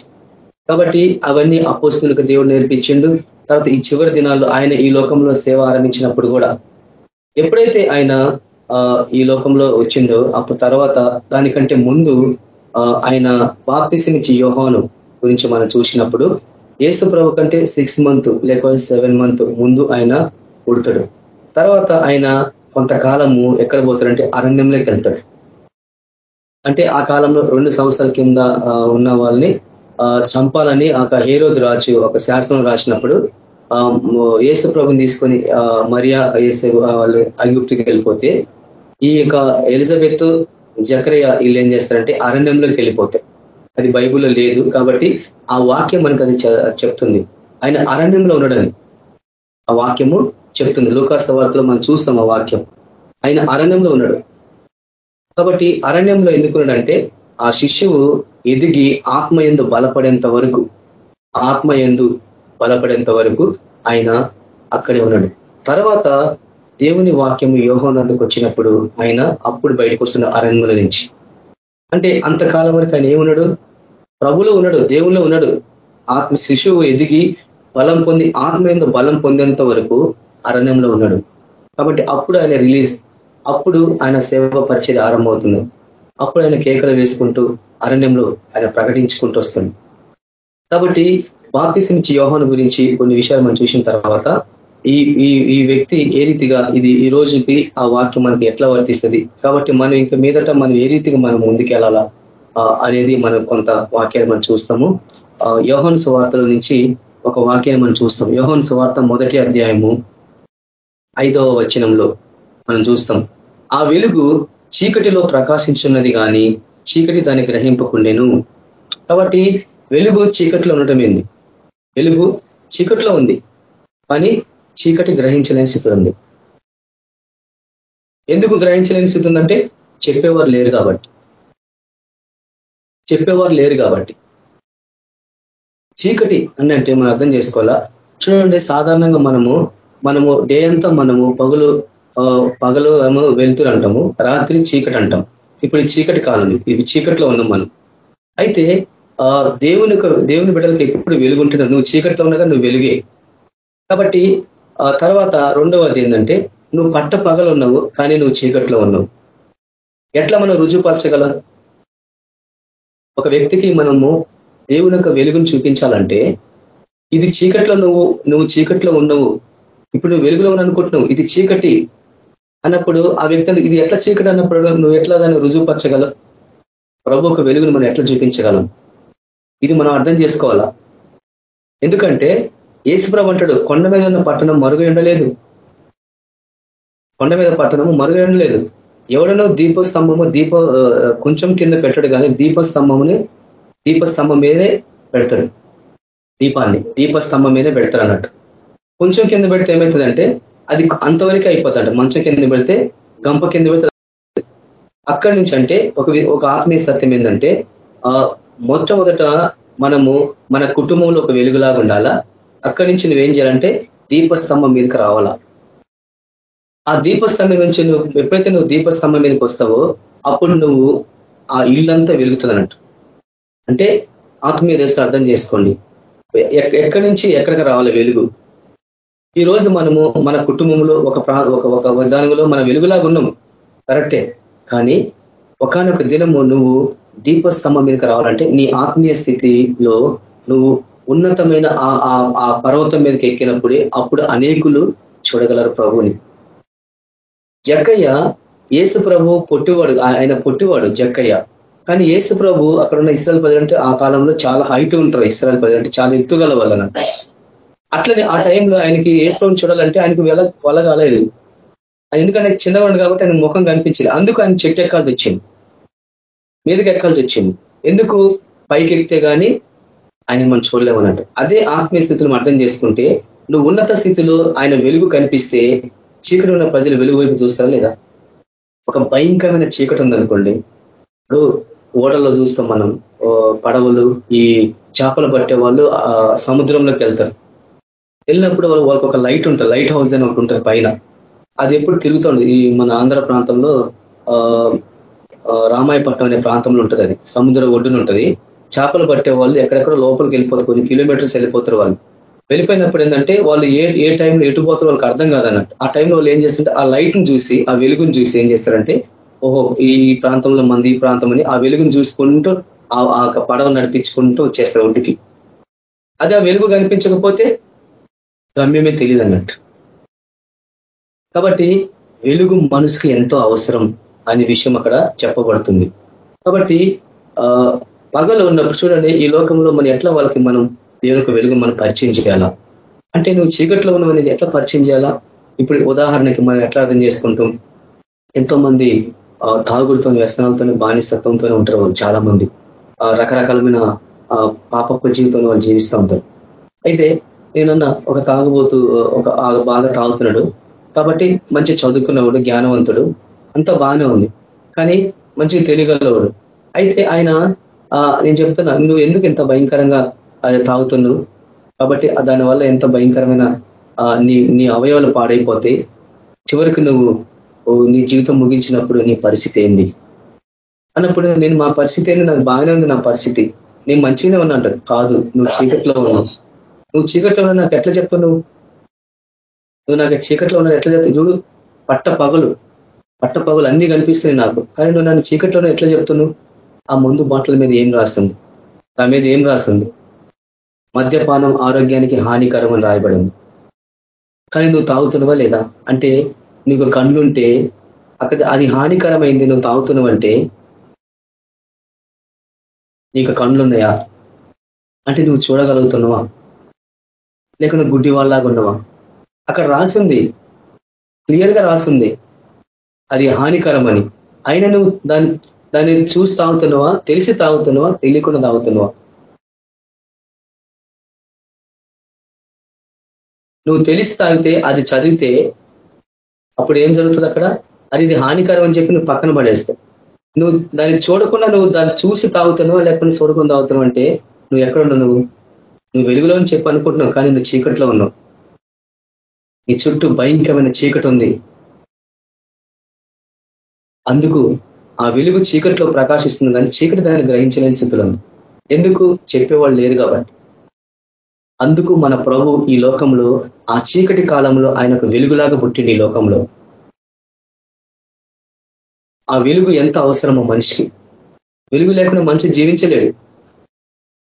కాబట్టి అవన్నీ అపోస్తులకు దేవుడు నేర్పించిండు. తర్వాత ఈ చివరి దినాల్లో ఆయన ఈ లోకంలో సేవ ఆరంభించినప్పుడు కూడా ఎప్పుడైతే ఆయన ఈ లోకంలో వచ్చిండో అప్పుడు తర్వాత దానికంటే ముందు ఆయన బాప్తిసిమిచ్చి యోహాను గురించి మనం చూసినప్పుడు ఏసు ప్రభు కంటే సిక్స్ మంత్ లేకపోతే సెవెన్ మంత్ ముందు ఆయన పుడతాడు. తర్వాత ఆయన కొంతకాలము ఎక్కడ పోతాడంటే అరణ్యంలోకి వెళ్తాడు. అంటే ఆ కాలంలో రెండు సంవత్సరాల కింద ఉన్న వాళ్ళని చంపాలని ఒక హేరోద్ రాజు ఒక శాసనం రాసినప్పుడు ఏసు ప్రభుని తీసుకొని మరియా ఏసు వాళ్ళు అగిప్తికి వెళ్ళిపోతే ఈ యొక్క ఎలిజబెత్ జకరయ్య వీళ్ళు ఏం చేస్తారంటే అరణ్యంలోకి వెళ్ళిపోతాయి అది బైబుల్లో లేదు కాబట్టి ఆ వాక్యం మనకు అది చెప్తుంది. ఆయన అరణ్యంలో ఉండడని ఆ వాక్యము చెప్తుంది. లోకాస వార్తలో మనం చూస్తాం ఆ వాక్యం. ఆయన అరణ్యంలో ఉన్నాడు. కాబట్టి అరణ్యంలో ఎందుకున్నాడంటే ఆ శిష్యువు ఎదిగి ఆత్మ ఎందు బలపడేంత వరకు ఆత్మ ఎందు బలపడేంత వరకు ఆయన అక్కడే ఉన్నాడు. తర్వాత దేవుని వాక్యము యోహోనందుకు వచ్చినప్పుడు ఆయన అప్పుడు బయటకు వస్తున్న అరణ్యముల నుంచి అంటే అంతకాలం వరకు ఆయన ఏమున్నాడు? ప్రభులో ఉన్నాడు దేవుల్లో ఉన్నాడు. ఆత్మ శిశువు ఎదిగి బలం పొంది ఆత్మ ఎందు బలం పొందేంత వరకు అరణ్యంలో ఉన్నాడు. కాబట్టి అప్పుడు ఆయన రిలీజ్ అప్పుడు ఆయన సేవ పరిచయం ఆరంభమవుతుంది. అప్పుడు ఆయన కేకలు వేసుకుంటూ అరణ్యంలో ఆయన ప్రకటించుకుంటూ వస్తుంది. కాబట్టి బాప్తిసించి యోహాను గురించి కొన్ని విషయాలు మనం చూసిన తర్వాత ఈ ఈ ఈ వ్యక్తి ఏ రీతిగా ఇది ఈ రోజుకి ఆ వాక్యం మనకి ఎట్లా వర్తిస్తుంది? కాబట్టి మనం ఇంకా మీదట మనం ఏ రీతిగా మనం ముందుకెళ్ళాలా అనేది మనం కొంత వాక్యాలు మనం చూస్తాము. యోహన్ సువార్తల నుంచి ఒక వాక్యాన్ని మనం చూస్తాం. యోహన్ సువార్త మొదటి అధ్యాయము ఐదవ వచనంలో మనం చూస్తాం. ఆ వెలుగు చీకటిలో ప్రకాశించున్నది కానీ చీకటి దాన్ని గ్రహింపకుండేను. కాబట్టి వెలుగు చీకటిలో ఉండటం ఏంది? వెలుగు చీకటిలో ఉంది. కానీ చీకటి గ్రహించలేని స్థితి ఉంది. ఎందుకు గ్రహించలేని స్థితి ఉందంటే చెప్పేవారు లేరు కాబట్టి. చెప్పేవారు లేరు కాబట్టి. చీకటి అని అంటే మనం అర్థం చేసుకోవాలా? చూడండి సాధారణంగా మనము మనము డే అంతా మనము పగులు పగలు ఏమో వెళ్తురు అంటాము రాత్రి చీకటి అంటాం. ఇప్పుడు చీకటి కాలం ఇది చీకట్లో ఉన్నాం మనం. అయితే ఆ దేవుని దేవుని బిడ్డలకు ఎప్పుడు వెలుగుంటున్నా నువ్వు చీకట్లో ఉన్నగా నువ్వు వెలుగే. కాబట్టి తర్వాత రెండవది ఏంటంటే నువ్వు పట్ట పగలున్నావు కానీ నువ్వు చీకట్లో ఉన్నావు. ఎట్లా మనం రుజువుపరచగలం? ఒక వ్యక్తికి మనము దేవుని యొక్క వెలుగును చూపించాలంటే ఇది చీకట్లో నువ్వు నువ్వు చీకట్లో ఉన్నావు ఇప్పుడు నువ్వు వెలుగులో అనుకుంటున్నావు ఇది చీకటి అన్నప్పుడు ఆ వ్యక్తి ఇది ఎట్లా చీకటి అన్నప్పుడు నువ్వు ఎట్లా దాన్ని రుజువుపరచగలం? ప్రభు ఒక వెలుగును మనం ఎట్లా చూపించగలం? ఇది మనం అర్థం చేసుకోవాలా? ఎందుకంటే ఏసుప్రభు అంటాడు కొండ మీద ఉన్న పట్టణం మరుగు ఉండలేదు. కొండ మీద పట్టణము మరుగు ఉండలేదు. ఎవడనో దీపస్తంభము దీప కొంచెం కింద పెట్టడు కానీ దీపస్తంభముని దీపస్తంభం మీదే పెడతాడు. దీపాన్ని దీపస్తంభం మీదే పెడతాడు అన్నట్టు. కొంచెం కింద పెడితే ఏమవుతుందంటే అది అంతవరకు అయిపోతాడు మంచం కింద పెడితే గంప కింద పెడితే అక్కడి నుంచి అంటే ఒక ఒక ఆత్మీయ సత్యం ఏంటంటే మొట్టమొదట మనము మన కుటుంబంలో ఒక వెలుగులాగా ఉండాలా? అక్కడి నుంచి నువ్వేం చేయాలంటే దీపస్తంభం మీదకి రావాలా. ఆ దీపస్తంభం నుంచి నువ్వు ఎప్పుడైతే నువ్వు దీపస్తంభం మీదకి వస్తావో అప్పుడు నువ్వు ఆ ఇల్లంతా వెలుగుతుందన్నట్టు. అంటే ఆత్మీయ దశ అర్థం చేసుకోండి. ఎక్కడి నుంచి ఎక్కడికి రావాలి వెలుగు. ఈ రోజు మనము మన కుటుంబంలో ఒక ఒక ఒక విధానంలో మన వెలుగులాగా ఉన్నాము. కరెక్టే. కానీ ఒకనొక దినము నువ్వు దీపస్తంభం మీదకి రావాలంటే నీ ఆత్మీయ స్థితిలో నువ్వు ఉన్నతమైన ఆ పర్వతం మీదకి ఎక్కినప్పుడే అప్పుడు అనేకులు చూడగలరు ప్రభుని జక్కయ్య ఏసు ప్రభు పొట్టివాడు ఆయన పొట్టివాడు జక్కయ్య. కానీ ఏసు ప్రభు అక్కడ ఉన్న ఇస్రాయల్ ప్రజలంటే ఆ కాలంలో చాలా హైట్ ఉంటారు ఇస్రాయల్ ప్రజలంటే చాలా ఎత్తుగల వలన అట్లనే ఆ టైంలో ఆయనకి ఏ ప్రభు చూడాలంటే ఆయనకు వెల వలగాలేదు ఎందుకంటే చిన్నవాడు కాబట్టి ఆయన ముఖం కనిపించింది అందుకు ఆయన చెట్టు ఎక్కాల్సి వచ్చింది. మీదకి ఎక్కాల్సి వచ్చింది. ఎందుకు? పైకి ఎక్కితే కానీ ఆయన మనం చూడలేమన్నట్టు. అదే ఆత్మీయ స్థితులను అర్థం చేసుకుంటే నువ్వు ఉన్నత స్థితిలో ఆయన వెలుగు కనిపిస్తే చీకటి ఉన్న ప్రజలు వెలుగు వైపు చూస్తారా లేదా? ఒక భయంకరమైన చీకటి ఉందనుకోండి. ఇప్పుడు ఓడల్లో చూస్తాం మనం పడవలు ఈ చేపలు పట్టే వాళ్ళు సముద్రంలోకి వెళ్తారు. వెళ్ళినప్పుడు వాళ్ళకి ఒక లైట్ ఉంటుంది లైట్ హౌస్ అని ఒకటి ఉంటుంది పైన. అది ఎప్పుడు తిరుగుతుంది? ఈ మన ఆంధ్ర ప్రాంతంలో రామాయపట్నం అనే ప్రాంతంలో ఉంటుంది అది. సముద్ర ఒడ్డున ఉంటుంది. చేపలు పట్టే వాళ్ళు ఎక్కడెక్కడ లోపలికి వెళ్ళిపోతారు కొన్ని కిలోమీటర్స్ వెళ్ళిపోతారు వాళ్ళు. వెళ్ళిపోయినప్పుడు ఏంటంటే వాళ్ళు ఏ ఏ టైంలో ఎటు పోతారు వాళ్ళకి అర్థం కాదన్నట్టు. ఆ టైంలో వాళ్ళు ఏం చేస్తుంటే ఆ లైట్ని చూసి ఆ వెలుగుని చూసి ఏం చేస్తారంటే ఓహో ఈ ప్రాంతంలో మంది ఈ ప్రాంతం అని ఆ వెలుగుని చూసుకుంటూ ఆ పడవ నడిపించుకుంటూ వచ్చేస్తారు ఒడ్డుకి. అదే ఆ వెలుగు కనిపించకపోతే గమ్యమే తెలియదు అన్నట్టు కాబట్టి వెలుగు మనసుకి ఎంతో అవసరం అనే విషయం అక్కడ చెప్పబడుతుంది. కాబట్టి పగలు ఉన్నప్పుడు చూడండి ఈ లోకంలో మనం ఎట్లా వాళ్ళకి మనం దేవునికి వెలుగు మనం పరిచయం చేయాలా? అంటే నువ్వు చీకట్లో ఉన్నవనేది ఎట్లా పరిచయం చేయాలా? ఇప్పుడు ఉదాహరణకి మనం ఎట్లా అర్థం చేసుకుంటాం? ఎంతో మంది తాగుడుతో వ్యసనాలతో బానిసత్వంతోనే ఉంటారు వాళ్ళు చాలా మంది రకరకాలమైన పాపపు జీవితంలో వాళ్ళు జీవిస్తూ ఉంటారు. అయితే నేనన్నా ఒక తాగుబోతు ఒక బాగా తాగుతున్నాడు. కాబట్టి మంచి చదువుకున్నవాడు జ్ఞానవంతుడు. అంత బాగానే ఉంది. కానీ మంచిగా తెలియగలవాడు. అయితే ఆయన నేను చెప్తున్నా నువ్వు ఎందుకు ఎంత భయంకరంగా అది తాగుతున్నావు? కాబట్టి దానివల్ల ఎంత భయంకరమైన నీ నీ అవయవాలు పాడైపోతే చివరికి నువ్వు నీ జీవితం ముగించినప్పుడు నీ పరిస్థితి ఏంది? అన్నప్పుడు నేను మా పరిస్థితి ఏంది? నాకు బాగానే ఉంది నా పరిస్థితి. నేను మంచిగానే ఉన్నా అంటారు. కాదు నువ్వు చీకట్లో ఉన్నావు. నువ్వు చీకట్లో ఉన్నా నాకు ఎట్లా చెప్తావు నువ్వు? నువ్వు నాకు చీకట్లో ఉన్నా ఎట్లా చెప్తావు చూడు పట్ట పగలు. పట్ట పగలు అన్ని కనిపిస్తున్నాయి నాకు. కానీ నువ్వు నన్ను చీకట్లో ఎట్లా చెప్తున్నావు? ఆ ముందు బాటల మీద ఏం రాసింది? దాని మీద ఏం రాసింది? మద్యపానం ఆరోగ్యానికి హానికరం అని రాయబడింది. కానీ నువ్వు తాగుతున్నావా లేదా? అంటే నీకు కళ్ళుంటే అక్కడ అది హానికరమైంది నువ్వు తాగుతున్నావంటే నీకు కళ్ళున్నాయా? అంటే నువ్వు చూడగలుగుతున్నావా? లేక నువ్వు గుడ్డి వాళ్ళలాగా ఉన్నావా? అక్కడ రాసింది. క్లియర్గా రాసింది. అది హానికరం అని అయినా నువ్వు దాన్ని దాన్ని చూసి తాగుతున్నావా తెలిసి తాగుతున్నావా తెలియకుండా తాగుతున్నావా నువ్వు తెలిసి తాగితే అది చదివితే అప్పుడు ఏం జరుగుతుంది అక్కడ? అది ఇది హానికరం అని చెప్పి నువ్వు పక్కన పడేస్తావు. నువ్వు దాన్ని చూడకుండా నువ్వు దాన్ని చూసి తాగుతున్నావా లేకుండా చూడకుండా తాగుతున్నావు అంటే నువ్వు ఎక్కడున్నావు నువ్వు? నువ్వు వెలుగులో చెప్పి అనుకుంటున్నావు కానీ నువ్వు చీకట్లో ఉన్నావు. నీ చుట్టూ భయంకరమైన చీకటి ఉంది. అందుకు ఆ వెలుగు చీకటిలో ప్రకాశిస్తుంది కానీ చీకటి దాన్ని గ్రహించలేని స్థితిలో ఎందుకు? చెప్పేవాళ్ళు లేరు కాబట్టి. అందుకు మన ప్రభు ఈ లోకంలో ఆ చీకటి కాలంలో ఆయనకు వెలుగులాగా పుట్టింది ఈ లోకంలో. ఆ వెలుగు ఎంత అవసరమో మనిషికి వెలుగు లేకుండా మనిషి జీవించలేడు.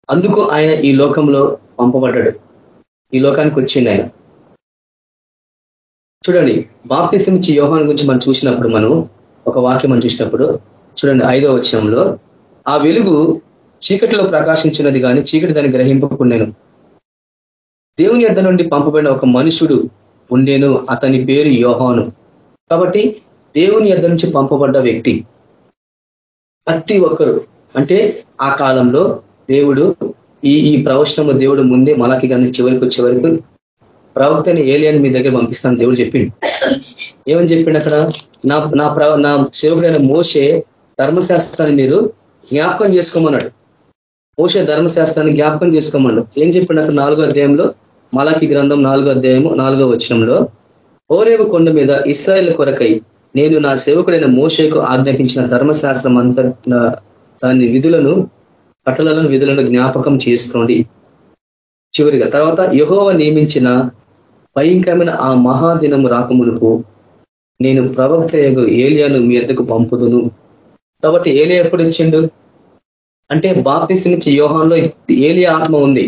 అందుకు ఆయన ఈ లోకంలో పంపబడ్డాడు. ఈ లోకానికి వచ్చింది ఆయన. చూడండి బాప్తిసం ఇచ్చి యోహాన్ గురించి మనం చూసినప్పుడు మనం ఒక వాక్యం మనం చూసినప్పుడు చూడండి ఐదో వచనంలో ఆ వెలుగు చీకటిలో ప్రకాశించినది కానీ చీకటి దాన్ని గ్రహింపకుండాను. దేవుని యొద్ధ నుండి పంపబడిన ఒక మనుషుడు ఉండేను అతని పేరు యోహాను. కాబట్టి దేవుని యొద్ధ నుంచి పంపబడ్డ వ్యక్తి. ప్రతి ఒక్కరు అంటే ఆ కాలంలో దేవుడు ఈ ఈ ప్రవచనము దేవుడు ముందే మలకి కానీ చివరికి వచ్చే వరకు ప్రవక్తని ఏలియన్ మీ దగ్గర పంపిస్తాను దేవుడు చెప్పిండు. ఏమని చెప్పిండు అక్కడ నా నా నా సేవకుడైన మోసే ధర్మశాస్త్రాన్ని మీరు జ్ఞాపకం చేసుకోమన్నాడు. మోసే ధర్మశాస్త్రాన్ని జ్ఞాపకం చేసుకోమన్నాడు. ఏం చెప్పిండు అక్కడ నాలుగో అధ్యాయంలో? మలాకి గ్రంథం నాలుగో అధ్యాయము నాలుగో వచనంలో ఓరేవు కొండ మీద ఇస్రాయల్ కొరకై నేను నా సేవకుడైన మోసేకు ఆజ్ఞాపించిన ధర్మశాస్త్రం అంత దాని విధులను కట్టలను విధులను జ్ఞాపకం చేసుకోండి చివరిగా తర్వాత యహోవ నియమించిన భయంకరమైన ఆ మహాదినం రాకమునుకు నేను ప్రవక్త ఏలియాను మీ ఎందుకు పంపుదును. కాబట్టి ఏలియా ఎప్పుడు ఇచ్చిండు? అంటే బాప్తిస్ నుంచి యోహంలో ఏలియా ఆత్మ ఉంది.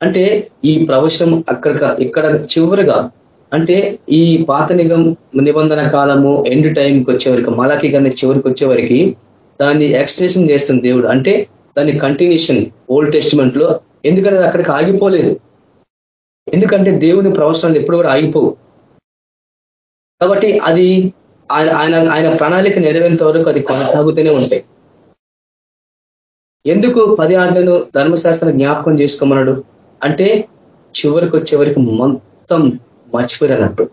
అంటే ఈ ప్రవచనం అక్కడ ఇక్కడ చివరిగా అంటే ఈ పాత నిగం నిబంధన కాలము ఎండ్ టైంకి వచ్చేవరకు మలకి కానీ చివరికి వచ్చేవరికి దాన్ని ఎక్స్టెన్షన్ చేస్తుంది దేవుడు. అంటే దాని కంటిన్యూషన్ ఓల్డ్ టెస్ట్మెంట్లో ఎందుకంటే అక్కడికి ఆగిపోలేదు. ఎందుకంటే దేవుని ప్రవచనాలు ఎప్పుడు కూడా ఆగిపోవు. కాబట్టి అది ఆయన ఆయన ప్రణాళిక నెరవేరేంత వరకు అది కొనసాగుతూనే ఉంటాయి. ఎందుకు పది ఆజ్ఞను ధర్మశాస్త్రం జ్ఞాపకం చేసుకోమన్నాడు? అంటే చివరికి వచ్చేవరకు మొత్తం మర్చిపోయినట్టు.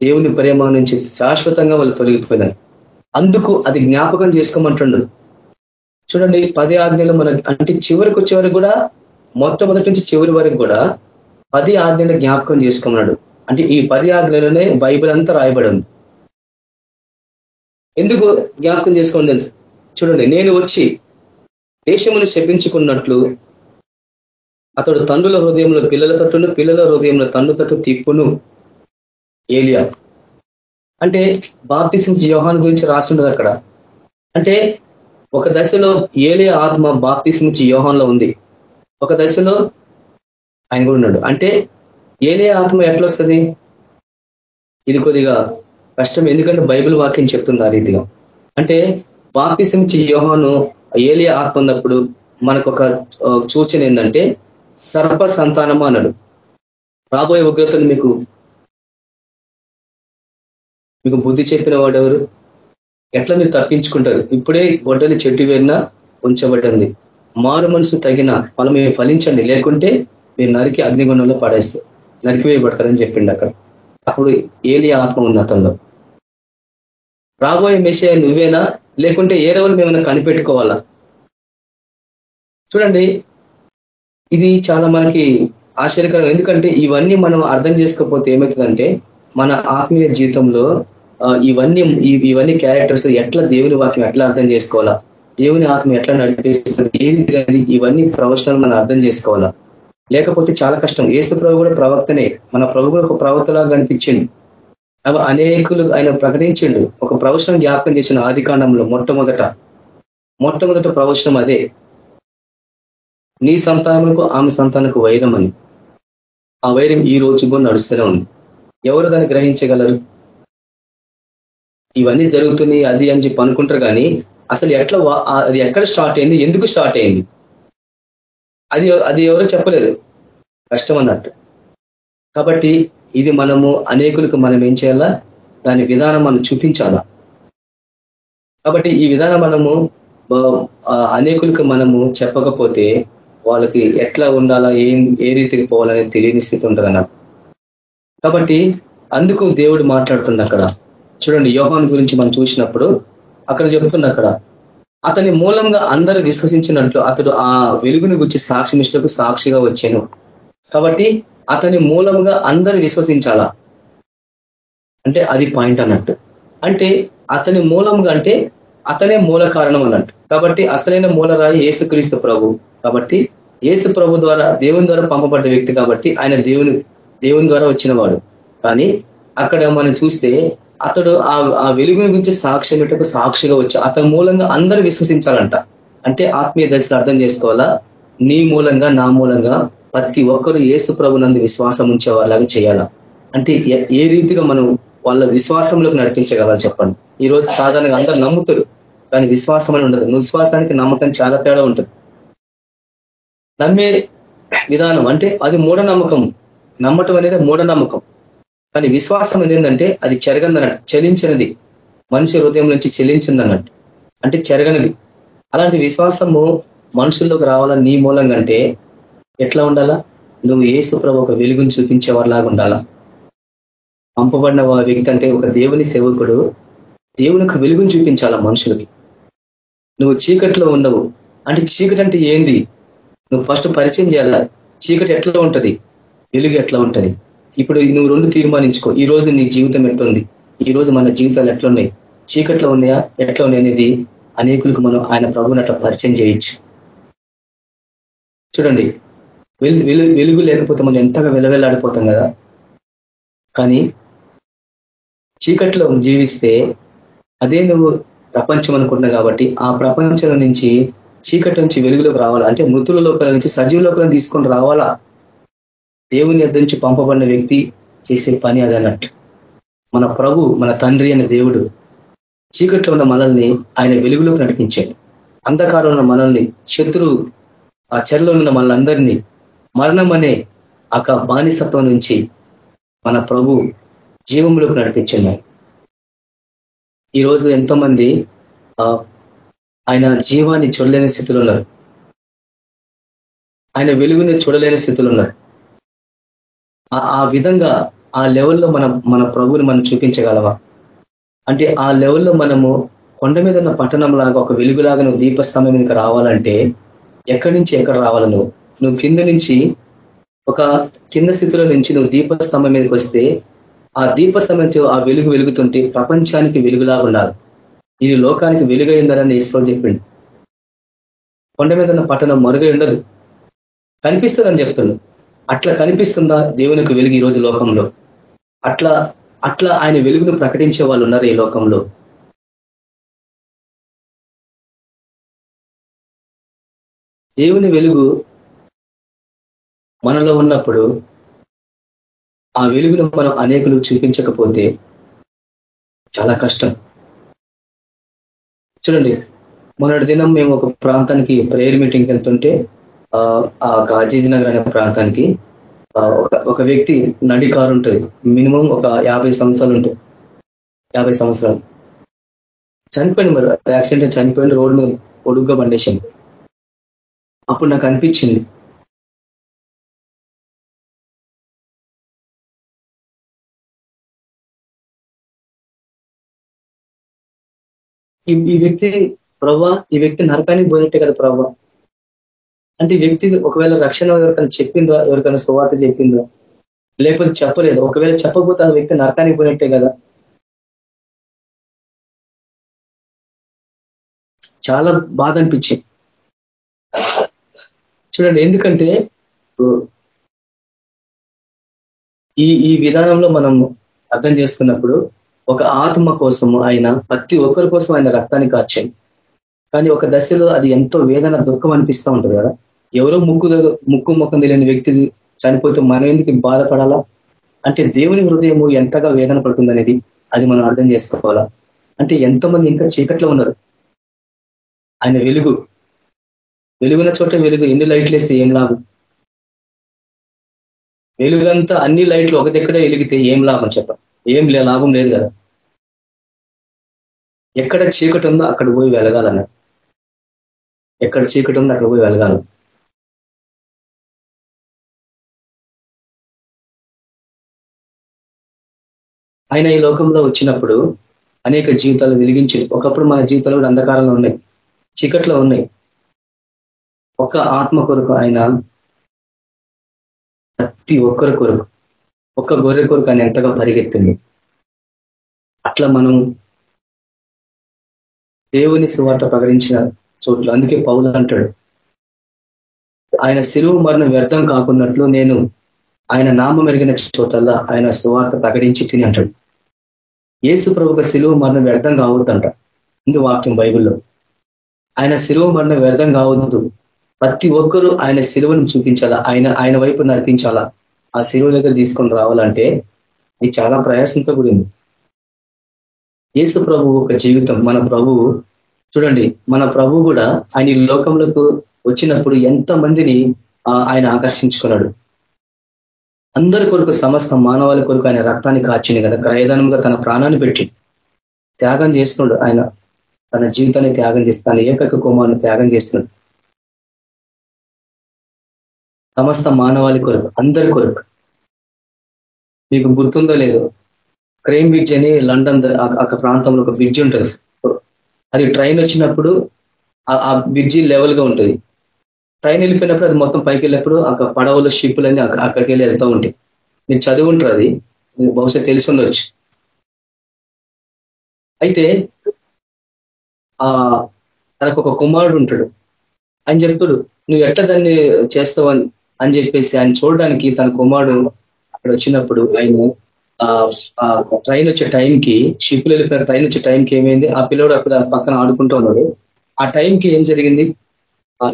దేవుని ప్రేమ నుంచి శాశ్వతంగా వాళ్ళు తొలగిపోయినారు. అందుకు అది జ్ఞాపకం చేసుకోమంటుండడు చూడండి పది ఆజ్ఞలు మన అంటే చివరికి వచ్చే వరకు కూడా మొట్టమొదటి నుంచి చివరి వరకు కూడా పది ఆజ్ఞలు జ్ఞాపకం చేసుకున్నాడు అంటే ఈ పది ఆజ్ఞలనే బైబిల్ అంతా రాయబడి ఉంది. ఎందుకు జ్ఞాపకం చేసుకోండి తెలుసు? చూడండి నేను వచ్చి దేశమును శపించుకున్నట్లు అతడు తండ్రుల హృదయంలో పిల్లల తట్టును పిల్లల హృదయంలో తండ్రి తట్టు తిప్పును. ఏలియా. అంటే బాప్తిసం యోహాన్ గురించి రాసిండదు అక్కడ. అంటే ఒక దశలో ఏలియా ఆత్మ బాప్తిసం యోహాన్లో ఉంది. ఒక దశలో ఆయన కూడా ఉన్నాడు. అంటే ఏలియా ఆత్మ ఎట్లా వస్తుంది ఇది కొద్దిగా కష్టం. ఎందుకంటే బైబిల్ వాక్యం చెప్తుంది ఆ రీతిగా. అంటే వాపిసించి యోహాను ఏలియా ఆత్మ ఉన్నప్పుడు మనకు ఒక సూచన ఏంటంటే సర్ప సంతానము అన్నాడు. రాబోయే ఉగ్రతను మీకు మీకు బుద్ధి చెప్పిన వాడెవరు? ఎట్లా మీరు తప్పించుకుంటారు? ఇప్పుడే గొడ్డలి చెట్టు వేరినా ఉంచబడింది. మారు మనసు తగిన ఫలం మేము ఫలించండి. లేకుంటే మీరు నరికి అగ్నిగుణంలో పడేస్తారు నరికివేయబడతారని చెప్పిండు అక్కడ. అప్పుడు ఏలి ఆత్మ ఉంది అతనిలో. రాబోయే మెషే నువ్వేనా? లేకుంటే ఏ రోజు మేమైనా కనిపెట్టుకోవాలా? చూడండి ఇది చాలా మనకి ఆశ్చర్యకరం. ఎందుకంటే ఇవన్నీ మనం అర్థం చేసుకోకపోతే ఏమవుతుందంటే మన ఆత్మీయ జీవితంలో ఇవన్నీ ఇవన్నీ క్యారెక్టర్స్ ఎట్లా దేవుని వాక్యం ఎట్లా అర్థం చేసుకోవాలా? దేవుని ఆత్మ ఎట్లా నడిపిస్తుంది ఏది ఇవన్నీ ప్రవచనాలు మనం అర్థం చేసుకోవాలా? లేకపోతే చాలా కష్టం. ఏసు ప్రభు కూడా ప్రవక్తనే. మన ప్రభు కూడా ఒక ప్రవక్తలాగా కనిపించింది అవి అనేకులు ఆయన ప్రకటించిండు. ఒక ప్రవచనం జ్ఞాపకం చేసిన ఆది కాండంలో మొట్టమొదట. మొట్టమొదట ప్రవచనం అదే. నీ సంతానకు ఆమె సంతానకు వైరం అని. ఆ వైరం ఈ రోజు కూడా నడుస్తూనే ఉంది. ఎవరు దాన్ని గ్రహించగలరు? ఇవన్నీ జరుగుతున్నాయి అది అని చెప్పి అనుకుంటారు కానీ అసలు ఎట్లా అది ఎక్కడ స్టార్ట్ అయింది? ఎందుకు స్టార్ట్ అయింది? అది అది ఎవరో చెప్పలేదు. కష్టం అన్నట్టు. కాబట్టి ఇది మనము అనేకులకు మనం ఏం చేయాలా? దాని విధానం మనం చూపించాలా? కాబట్టి ఈ విధానం మనము అనేకులకు మనము చెప్పకపోతే వాళ్ళకి ఎట్లా ఉండాలా? ఏం ఏ రీతికి పోవాలనేది తెలియని స్థితి ఉంటుంది కాబట్టి అందుకు దేవుడు మాట్లాడుతుంది అక్కడ. చూడండి యోహాన్ గురించి మనం చూసినప్పుడు అక్కడ చెప్తున్నా అక్కడ అతని మూలంగా అందరూ విశ్వసించినట్లు అతడు ఆ వెలుగుని గురించి సాక్షినిష్టకు సాక్షిగా వచ్చాను. కాబట్టి అతని మూలంగా అందరూ విశ్వసించాలా? అంటే అది పాయింట్ అన్నట్టు. అంటే అతని మూలంగా అంటే అతనే మూల కారణం అన్నట్టు. కాబట్టి అసలైన మూలరాయి ఏసుక్రీస్తు ప్రభు. కాబట్టి ఏసు ప్రభు ద్వారా దేవుని ద్వారా పంపబడ్డ వ్యక్తి కాబట్టి ఆయన దేవుని దేవుని ద్వారా వచ్చినవాడు. కానీ అక్కడ మనం చూస్తే అతడు ఆ వెలుగుని గురించి సాక్షి సాక్ష్యం సాక్షిగా వచ్చి అతని మూలంగా అందరూ విశ్వసించాలంట. అంటే ఆత్మీయ దశలు అర్థం చేసుకోవాలా? నీ మూలంగా నా మూలంగా ప్రతి ఒక్కరు ఏసు ప్రభునందు విశ్వాసం ఉంచే వాళ్ళగా చేయాలా? అంటే ఏ రీతిగా మనం వాళ్ళ విశ్వాసంలోకి నడిపించగల చెప్పండి. ఈ రోజు సాధారణంగా అందరూ నమ్ముతారు కానీ విశ్వాసం అని ఉండదు. విశ్వాసానికి నమ్మకం చాలా తేడా ఉంటుంది. నమ్మే విధానం అంటే అది మూఢనమ్మకం. నమ్మటం అనేది మూఢనమ్మకం. కానీ విశ్వాసం ఏంటంటే అది చెరగందన్నట్టు చలించినది. మనిషి హృదయం నుంచి చెల్లించింది అన్నట్టు అంటే చెరగనిది. అలాంటి విశ్వాసము మనుషుల్లోకి రావాలా నీ మూలంగా అంటే ఎట్లా ఉండాలా? నువ్వు ఏసు ప్రభు ఒక వెలుగును చూపించేవారిలాగా ఉండాలా? పంపబడిన వ్యక్తి అంటే ఒక దేవుని సేవకుడు దేవునికి వెలుగును చూపించాలా మనుషులకి? నువ్వు చీకట్లో ఉండవు. అంటే చీకటి అంటే ఏంది? నువ్వు ఫస్ట్ పరిచయం చేయాలా? చీకటి ఎట్లా ఉంటుంది? వెలుగు ఎట్లా ఉంటుంది? ఇప్పుడు నువ్వు రెండు తీర్మానించుకో. ఈ రోజు నీ జీవితం ఎట్లుంది? ఈ రోజు మన జీవితాలు ఎట్లున్నాయి? చీకట్లో ఉన్నాయా? ఎట్లా ఉన్నాయి అనేది అనేకులకు మనం ఆయన ప్రభుని అట్లా పరిచయం చేయొచ్చు. చూడండి. వెలుగు లేకపోతే మనం ఎంతగా వెలవెల్లాడిపోతాం కదా? కానీ చీకట్లో జీవిస్తే అదే నువ్వు ప్రపంచం అనుకుంటున్నావు కాబట్టి ఆ ప్రపంచం నుంచి చీకటి నుంచి వెలుగులోకి రావాలా? అంటే మృతుల లోపల నుంచి సజీవ లోపల తీసుకొని రావాలా? దేవుని యొద్ నుంచి పంపబడిన వ్యక్తి చేసే పని అది అన్నట్టు. మన ప్రభు మన తండ్రి అనే దేవుడు చీకట్లో ఉన్న మనల్ని ఆయన వెలుగులోకి నడిపించాడు. అంధకారం ఉన్న మనల్ని శత్రువు ఆ చెరలో ఉన్న మనలందరినీ మరణం అనే ఆ బానిసత్వం నుంచి మన ప్రభు జీవంలోకి నడిపించున్నాయి ఈరోజు ఎంతో మంది ఆయన జీవాన్ని చూడలేని స్థితిలో ఉన్నారు. ఆయన వెలుగుని చూడలేని స్థితిలో ఉన్నారు. ఆ విధంగా ఆ లెవెల్లో మనం మన ప్రభుని మనం చూపించగలవా అంటే ఆ లెవెల్లో మనము కొండ మీద ఉన్న పట్టణం లాగా ఒక వెలుగులాగా నువ్వు దీపస్తంభం మీదకి రావాలంటే ఎక్కడి నుంచి ఎక్కడ రావాలి నువ్వు? నువ్వు కింద నుంచి ఒక కింద స్థితిలో నుంచి నువ్వు దీపస్తంభం మీదకి వస్తే ఆ దీపస్తంభం ఆ వెలుగు వెలుగుతుంటే ప్రపంచానికి వెలుగులాగా ఉండాలి. ఇది లోకానికి వెలుగై ఉండాలని ఈశ్వరు చెప్పిండు. కొండ మీద ఉన్న పట్టణం మరుగై ఉండదు. కనిపిస్తుందని చెప్తున్నాడు. అట్లా కనిపిస్తుందా దేవునికి వెలుగు ఈ రోజు లోకంలో? అట్లా అట్లా ఆయన వెలుగును ప్రకటించే వాళ్ళు ఉన్నారు ఈ లోకంలో. దేవుని వెలుగు మనలో ఉన్నప్పుడు ఆ వెలుగును మనం అనేకులు చూపించకపోతే చాలా కష్టం. చూడండి మొన్నటి దినం మేము ఒక ప్రాంతానికి ప్రేయర్ మీటింగ్కి వెళ్తుంటే ఆ గాజీజీ నగర్ అనే ప్రాంతానికి ఒక వ్యక్తి నడి కారు ఉంటుంది. మినిమం ఒక యాభై సంవత్సరాలు ఉంటాయి యాభై సంవత్సరాలు. చనిపోయింది మరి. యాక్సిడెంట్ చనిపోయింది రోడ్డు మీద. పొడుగ్గా పండేసింది అప్పుడు నాకు అనిపించింది. ఈ వ్యక్తి ప్రభా ఈ వ్యక్తి నరకానికి పోయినట్టే కదా ప్రభా. అంటే వ్యక్తి ఒకవేళ రక్షణ ఎవరికైనా చెప్పిందో ఎవరికైనా సువార్త చెప్పిందో లేకపోతే చెప్పలేదు. ఒకవేళ చెప్పకపోతే ఆ వ్యక్తి నరకానికి పోయినట్టే కదా. చాలా బాధ అనిపించింది. చూడండి ఎందుకంటే ఈ ఈ విధానంలో మనం అర్థం చేసుకున్నప్పుడు ఒక ఆత్మ కోసం ఆయన ప్రతి ఒక్కరి కోసం ఆయన రక్తాన్ని కాచాయి కానీ ఒక దశలో అది ఎంతో వేదన దుఃఖం అనిపిస్తూ ఉంటుంది కదా. ఎవరో ముక్కు ముక్కు ముఖం తెలియని వ్యక్తి చనిపోతే మనం ఎందుకు బాధపడాలా? అంటే దేవుని హృదయము ఎంతగా వేదన పడుతుంది అనేది అది మనం అర్థం చేసుకోవాలా? అంటే ఎంతమంది ఇంకా చీకట్లో ఉన్నారు. ఆయన వెలుగు. వెలుగున్న చోట వెలుగు. ఎన్ని లైట్లు వేస్తే ఏం లాభం? వెలుగంతా అన్ని లైట్లు ఒక దగ్గర వెలిగితే ఏం లాభం చెప్ప ఏం లాభం లేదు కదా. ఎక్కడ చీకటి ఉందో అక్కడ పోయి వెలగాలన్నారు ఎక్కడ చీకటి ఉందో అక్కడ పోయి వెలగాలి. ఆయన ఈ లోకంలో వచ్చినప్పుడు అనేక జీవితాలు వెలిగించి ఒకప్పుడు మన జీవితాలు కూడా అంధకారంలో ఉన్నాయి చీకట్లో ఉన్నాయి. ఒక ఆత్మ కొరకు ఆయన ప్రతి ఒక్కరి కొరకు ఒక్క గొర్రె కొరకు ఆయన ఎంతగా పరిగెత్తింది అట్లా మనం దేవుని సువార్త ప్రకటించిన చోట్ల అందుకే పౌలు అంటాడు ఆయన శిలువు మరణం వ్యర్థం కాకున్నట్లు నేను ఆయన నామం మెరిగిన చోటల్లా ఆయన సువార్త ప్రకటించి తిని అంటాడు. ఏసు ప్రభుక శిలువ మరణం వ్యర్థం కావద్దంట. ఇందు వాక్యం బైబిల్లో. ఆయన శిలువ మరణం వ్యర్థం కావద్దు. ప్రతి ఒక్కరూ ఆయన శిలువను చూపించాలా? ఆయన ఆయన వైపు నడిపించాలా? ఆ శిలువ దగ్గర తీసుకొని రావాలంటే ఇది చాలా ప్రయాసంతో కూడింది. యేసు ప్రభు ఒక జీవితం. మన ప్రభువు చూడండి మన ప్రభు కూడా ఆయన లోకంలోకి వచ్చినప్పుడు ఎంత మందిని ఆయన ఆకర్షించుకున్నాడు. అందరి కొరకు సమస్త మానవాళి కొరకు ఆయన రక్తాన్ని కాచింది కదా. క్రయదానంగా తన ప్రాణాన్ని పెట్టి త్యాగం చేస్తున్నాడు. ఆయన తన జీవితాన్ని త్యాగం చేస్తున్నాడు ఏకక కుమారుని త్యాగం చేస్తున్నాడు. సమస్త మానవాళి కొరకు అందరి కొరకు. మీకు గుర్తుందో లేదో క్రైమ్ బ్రిడ్జ్ అని లండన్ ఒక ప్రాంతంలో ఒక బ్రిడ్జ్ ఉంటుంది. అది ట్రైన్ వచ్చినప్పుడు ఆ బ్రిడ్జి లెవెల్గా ఉంటుంది. ట్రైన్ వెళ్ళిపోయినప్పుడు అది మొత్తం పైకి వెళ్ళినప్పుడు అక్కడ పడవలో షిప్పులన్నీ అక్కడికి వెళ్ళి వెళ్తూ ఉంటాయి. మీరు చదివి ఉంటారు అది బహుశా తెలిసి ఉండొచ్చు. అయితే ఆ తనకు ఒక కుమారుడు ఉంటాడు. అని చెప్తాడు నువ్వు ఎట్లా దాన్ని చేస్తావని అని చెప్పేసి ఆయన చూడడానికి తన కుమారుడు అక్కడ వచ్చినప్పుడు ఆయన ట్రైన్ వచ్చే టైంకి షిప్లు వెళ్ళిపోయిన ట్రైన్ వచ్చే టైంకి ఏమైంది? ఆ పిల్లడు అక్కడ పక్కన ఆడుకుంటూ ఉన్నాడు. ఆ టైంకి ఏం జరిగింది?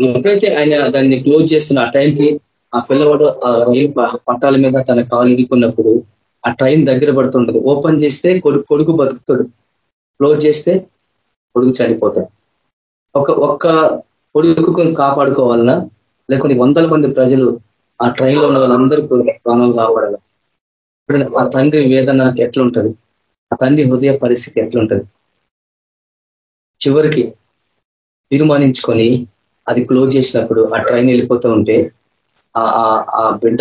ఎప్పుడైతే ఆయన దాన్ని క్లోజ్ చేస్తున్న ఆ టైంకి ఆ పిల్లవాడు ఆ రైలు పట్టాల మీద తన కాలు ఇరుకున్నప్పుడు ఆ ట్రైన్ దగ్గర పడుతుంటది. ఓపెన్ చేస్తే కొడుకు కొడుకు బతుకుతాడు. క్లోజ్ చేస్తే కొడుకు చనిపోతాడు. ఒక ఒక్క కొడుకు కాపాడుకోవాలన్నా లేకుంటే వందల మంది ప్రజలు ఆ ట్రైన్లో ఉన్న వాళ్ళందరూ ప్రాణాలు కాపాడాలి. ఆ తండ్రి వేదన ఎట్లుంటది? ఆ తండ్రి హృదయ పరిస్థితి ఎట్లుంటది? చివరికి తీర్మానించుకొని అది క్లోజ్ చేసినప్పుడు ఆ ట్రైన్ వెళ్ళిపోతూ ఉంటే ఆ బిడ్డ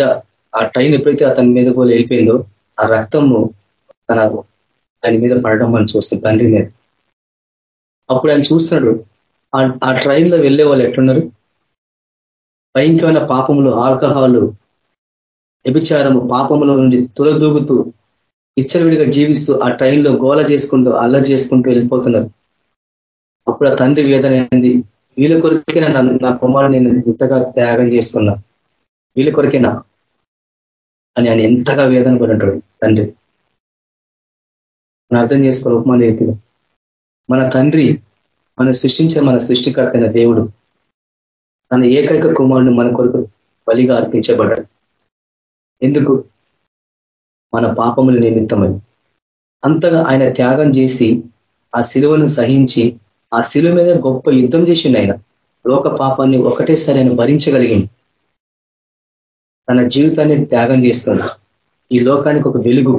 ఆ ట్రైన్ ఎప్పుడైతే అతని మీద కూడా వెళ్ళిపోయిందో ఆ రక్తము తన దాని మీద పడడం మనం చూస్తాం తండ్రి మీద. అప్పుడు ఆయన చూస్తున్నాడు ఆ ట్రైన్లో వెళ్ళే వాళ్ళు ఎట్లున్నారు? భయంకరమైన పాపములు ఆల్కహాలు వ్యభిచారము పాపముల నుండి తులదూగుతూ ఇచ్చలవిడిగా జీవిస్తూ ఆ ట్రైన్లో గోల చేసుకుంటూ అల్ల చేసుకుంటూ వెళ్ళిపోతున్నారు. అప్పుడు ఆ తండ్రి వేదన ఏంది? వీళ్ళ నన్ను నా కుమారుడు నేను ఇంతగా త్యాగం చేసుకున్నా? వీళ్ళ కొరకేనా? అని ఆయన ఎంతగా వేదన పడి తండ్రి. మనం అర్థం చేసుకోవాలి ఉపమాన రీతిలో. మన తండ్రి మన సృష్టించే మన సృష్టికర్తైన దేవుడు తన ఏకైక కుమారుడు మన కొరకు బలిగా అర్పించబడ్డాడు. ఎందుకు? మన పాపముల నిమిత్తమని అంతగా ఆయన త్యాగం చేసి ఆ శిలువను సహించి ఆ శిలువ మీద గొప్ప యుద్ధం చేసిండు ఆయన. లోక పాపాన్ని ఒకటేసారి ఆయన భరించగలిగింది తన జీవితాన్ని త్యాగం చేస్తుంది ఈ లోకానికి ఒక వెలుగు.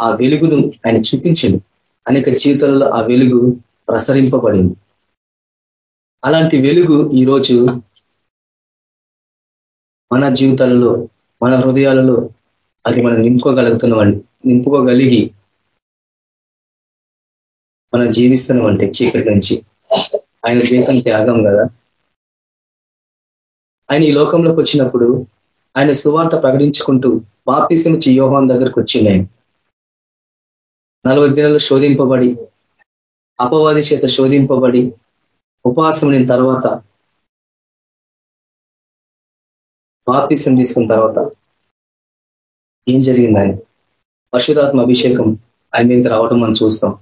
ఆ వెలుగును ఆయన చూపించింది అనేక జీవితాలలో ఆ వెలుగు ప్రసరింపబడింది. అలాంటి వెలుగు ఈరోజు మన జీవితాలలో మన హృదయాలలో అది మనం నింపుకోగలుగుతున్నామండి నింపుకోగలిగి మనం జీవిస్తున్నామంటే చీకటి నుంచి. ఆయన చేసిన త్యాగం కదా. ఆయన ఈ లోకంలోకి వచ్చినప్పుడు ఆయన సువార్త ప్రకటించుకుంటూ వాపీసం నుంచి యోహాన్ దగ్గరకు వచ్చింది ఆయన. నలభై దినాలు శోధింపబడి అపవాది చేత శోధింపబడి ఉపవాసం తర్వాత బాప్తిసం తీసుకున్న తర్వాత ఏం జరిగింది ఆయన? పరిశుధాత్మ అభిషేకం ఆయన మీద రావడం మనం చూస్తాం.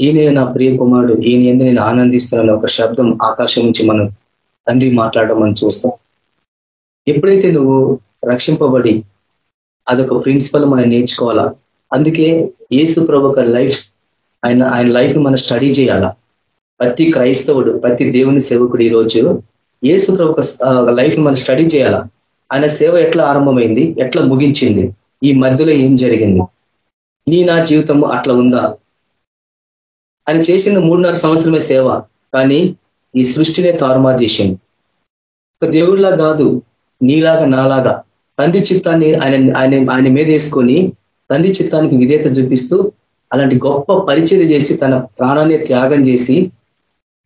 ఈయన నా ప్రియ కుమారుడు ఈయన ఎందు నేను ఆనందిస్తానని ఒక శబ్దం ఆకాశం నుంచి మనం తండ్రి మాట్లాడడం మనం చూస్తాం. ఎప్పుడైతే నువ్వు రక్షింపబడి అదొక ప్రిన్సిపల్ మనం నేర్చుకోవాలా? అందుకే ఏసు ప్రభు లైఫ్ ఆయన ఆయన లైఫ్ మనం స్టడీ చేయాలా? ప్రతి క్రైస్తవుడు ప్రతి దేవుని సేవకుడు ఈరోజు ఏసు ప్రభు లైఫ్ మనం స్టడీ చేయాలా? ఆయన సేవ ఎట్లా ఆరంభమైంది? ఎట్లా ముగించింది? ఈ మధ్యలో ఏం జరిగింది? నీ నా జీవితం అట్లా ఉందా? ఆయన చేసింది మూడున్నర సంవత్సరమే సేవ కానీ ఈ సృష్టినే తారుమారు చేసింది ఒక దేవుడిలా కాదు నీలాగా నాలాగా. తండ్రి చిత్తాన్ని ఆయన ఆయన ఆయన మీద వేసుకొని తండ్రి చిత్తానికి విధేత చూపిస్తూ అలాంటి గొప్ప పరిచయం చేసి తన ప్రాణాన్ని త్యాగం చేసి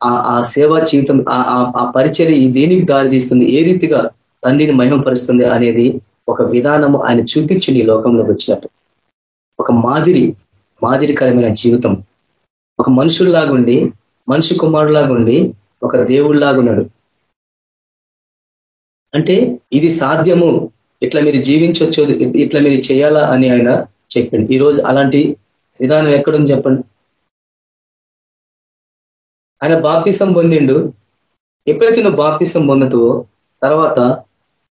ఆ సేవా జీవితం ఆ పరిచయం దేనికి దారితీస్తుంది ఏ రీతిగా తండ్రిని మహిమపరుస్తుంది అనేది ఒక విధానము ఆయన చూపించింది ఈ లోకంలోకి వచ్చినట్టు. ఒక మాదిరి మాదిరికరమైన జీవితం. ఒక మనుషుల్లాగుండి మనిషి కుమారులాగుండి ఒక దేవుళ్ళాగున్నాడు అంటే ఇది సాధ్యము. ఇట్లా మీరు జీవించవచ్చు ఇట్లా మీరు చేయాలా అని ఆయన చెప్పండి. ఈరోజు అలాంటి విధానం ఎక్కడుంది చెప్పండి? ఆయన బాప్తిసం పొందిండు. ఎప్పుడైతే నువ్వు బాప్తిసం పొందుతావో తర్వాత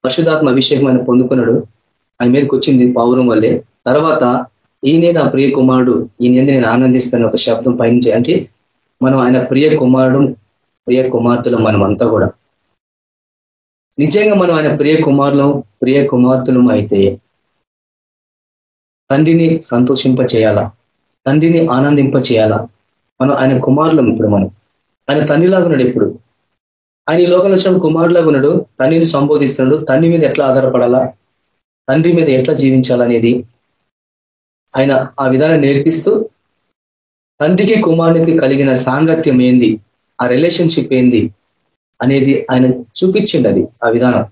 పశుధాత్మ అభిషేకం ఆయన పొందుకున్నాడు. ఆయన మీదకి వచ్చింది పౌరం వల్లే. తర్వాత ఈయనే నా ప్రియ కుమారుడు. ఈయన నేను ఆనందిస్తాను ఒక శబ్దం పైన అంటే మనం ఆయన ప్రియ కుమారుడు ప్రియ కుమార్తెలు మనం అంతా కూడా. నిజంగా మనం ఆయన ప్రియ కుమారులం ప్రియ కుమార్తెలం అయితే తండ్రిని సంతోషింప చేయాలా తండ్రిని ఆనందింప చేయాలా మనం ఆయన కుమారులం ఇప్పుడు మనం. ఆయన తండ్రిలాగా ఉన్నాడు ఇప్పుడు. ఆయన ఈ లోకంలో వచ్చిన కుమారులాగా ఉన్నాడు. తండ్రిని సంబోధిస్తున్నాడు. తండ్రి మీద ఎట్లా ఆధారపడాలా? తండ్రి మీద ఎట్లా జీవించాలనేది ఆయన ఆ విధానం నేర్పిస్తూ తండ్రికి కుమారునికి కలిగిన సాంగత్యం ఏంది? ఆ రిలేషన్షిప్ ఏంది? అనేది ఆయన చూపించిండి అది ఆ విధానం.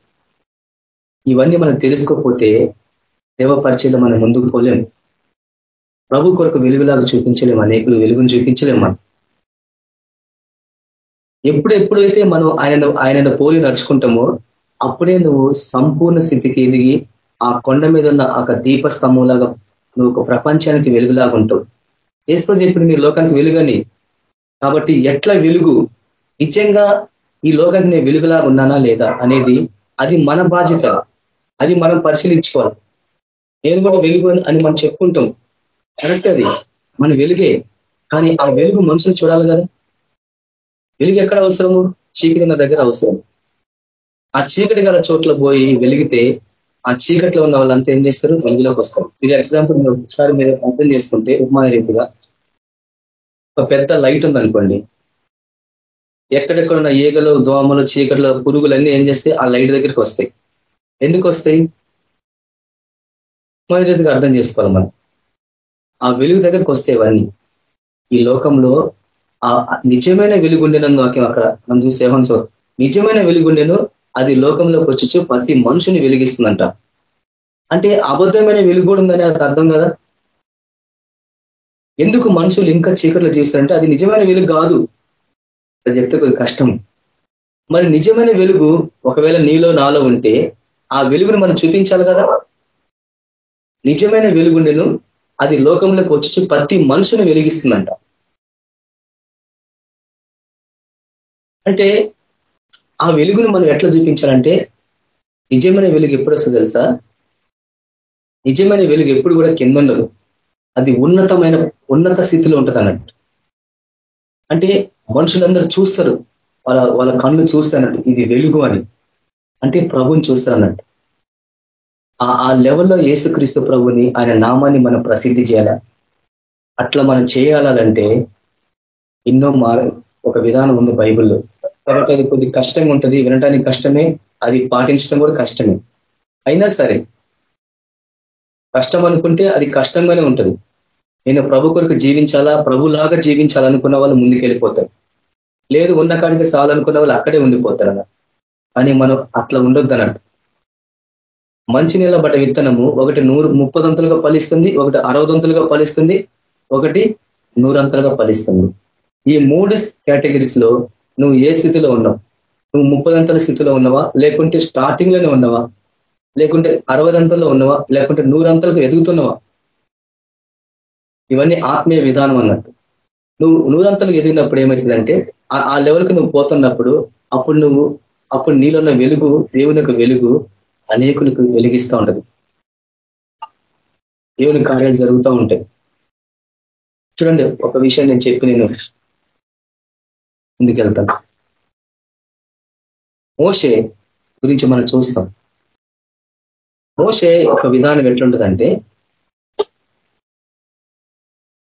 ఇవన్నీ మనం తెలుసుకోకపోతే దేవ పరిచయలో మనం ముందుకు పోలేము ప్రభు కొరకు వెలుగులాగా చూపించలేము అనేకులు వెలుగును చూపించలేము మనం. ఎప్పుడెప్పుడైతే మనం ఆయన ఆయనను పోలి నడుచుకుంటామో అప్పుడే నువ్వు సంపూర్ణ స్థితికి ఎదిగి ఆ కొండ మీద ఉన్న ఒక దీపస్తంభంలాగా నువ్వు ఒక ప్రపంచానికి వెలుగులాగుంటావు ఉంటావు. చెప్పిన మీరు లోకానికి వెలుగని. కాబట్టి ఎట్లా వెలుగు? నిజంగా ఈ లోకానికి నేను వెలుగులాగా ఉన్నానా లేదా అనేది అది మన బాధ్యత. అది మనం పరిశీలించుకోవాలి. నేను కూడా వెలుగు అని మనం చెప్పుకుంటాం. కరెక్ట్ అది. మన వెలుగే. కానీ ఆ వెలుగు మనుషులు చూడాలి కదా. వెలుగు ఎక్కడ అవసరము? చీకటి ఉన్న దగ్గర అవసరం. ఆ చీకటి గల చోట్ల పోయి వెలిగితే ఆ చీకట్లో ఉన్న వాళ్ళంతా ఏం చేస్తారు? వెలుగులోకి వస్తారు. ఇది ఎగ్జాంపుల్ మీరు ఒకసారి మీరు అర్థం చేసుకుంటే ఉపమాన రీతిగా ఒక పెద్ద లైట్ ఉందనుకోండి. ఎక్కడెక్కడ ఉన్న ఈగలు దోమలు చీకట్లో పురుగులన్నీ ఏం చేస్తే ఆ లైట్ దగ్గరికి వస్తాయి. ఎందుకు వస్తాయి? ఉపమాన రీతిగా అర్థం చేసుకోవాలి మనం. ఆ వెలుగు దగ్గరికి వస్తే ఇవన్నీ ఈ లోకంలో ఆ నిజమైన వెలుగుండెనని వాక్యం అక్కడ మనం చూసే నిజమైన వెలుగుండెను అది లోకంలోకి వచ్చి ప్రతి మనుషుని వెలిగిస్తుందంట. అంటే అబద్ధమైన వెలుగు కూడా ఉందని అది అర్థం కదా? ఎందుకు మనుషులు ఇంకా చీకట్లో జీవిస్తారంటే అది నిజమైన వెలుగు కాదు. చెప్తే కొద్ది కష్టం. మరి నిజమైన వెలుగు ఒకవేళ నీలో నాలో ఉంటే ఆ వెలుగును మనం చూపించాలి కదా? నిజమైన వెలుగు నేను అది లోకంలోకి వచ్చి ప్రతి మనుషుని వెలిగిస్తుందంట. అంటే ఆ వెలుగును మనం ఎట్లా చూపించాలంటే నిజమైన వెలుగు ఎప్పుడు వస్తుంది తెలుసా? నిజమైన వెలుగు ఎప్పుడు కూడా కింద ఉండదు. అది ఉన్నతమైన ఉన్నత స్థితిలో ఉంటుంది అన్నట్టు. అంటే మనుషులందరూ చూస్తారు. వాళ్ళ వాళ్ళ కళ్ళు చూస్తానట్టు ఇది వెలుగు అని. అంటే ప్రభుని చూస్తారు అన్నట్టు. ఆ లెవెల్లో ఏసుక్రీస్తు ప్రభుని ఆయన నామాన్ని మనం ప్రసిద్ధి చేయాల? అట్లా మనం చేయాలంటే ఎన్నో మార్ ఒక విధానం ఉంది బైబిల్లో. కాబట్టి అది కొద్ది కష్టంగా ఉంటుంది వినడానికి కష్టమే అది పాటించడం కూడా కష్టమే. అయినా సరే కష్టం అనుకుంటే అది కష్టంగానే ఉంటుంది. నేను ప్రభు కొరకు జీవించాలా ప్రభులాగా జీవించాలనుకున్న వాళ్ళు ముందుకెళ్ళిపోతారు. లేదు ఉన్న కాడికి చాలనుకున్న వాళ్ళు అక్కడే ఉండిపోతారు అన్న కానీ మనం అట్లా ఉండొద్దు అన్నట్టు మంచి బట్ట విత్తనము ఒకటి నూరు ముప్పదంతులుగా ఫలిస్తుంది ఒకటి అరవదంతులుగా ఫలిస్తుంది ఒకటి నూరంతలుగా ఫలిస్తుంది. ఈ మూడు కేటగిరీస్లో నువ్వు ఏ స్థితిలో ఉన్నావు? నువ్వు ముప్పదంతల స్థితిలో ఉన్నావా? లేకుంటే స్టార్టింగ్లోనే ఉన్నావా? లేకుంటే అరవదంతల్లో ఉన్నవా? లేకుంటే నూరంతలకు ఎదుగుతున్నావా? ఇవన్నీ ఆత్మీయ విధానం అన్నట్టు. నువ్వు నూరంతలకు ఎదిగినప్పుడు ఏమవుతుందంటే ఆ లెవెల్కి నువ్వు పోతున్నప్పుడు అప్పుడు నువ్వు అప్పుడు నీలోన్న వెలుగు దేవుని వెలుగు అనేకులకు వెలిగిస్తూ ఉంటుంది. దేవుని కార్యాలు జరుగుతూ ఉంటాయి. చూడండి ఒక విషయం నేను చెప్పి నేను ముందుకెళ్తాను మోషే గురించి మనం చూస్తాం. మోషే ఒక విధానం ఎట్లుంటుందంటే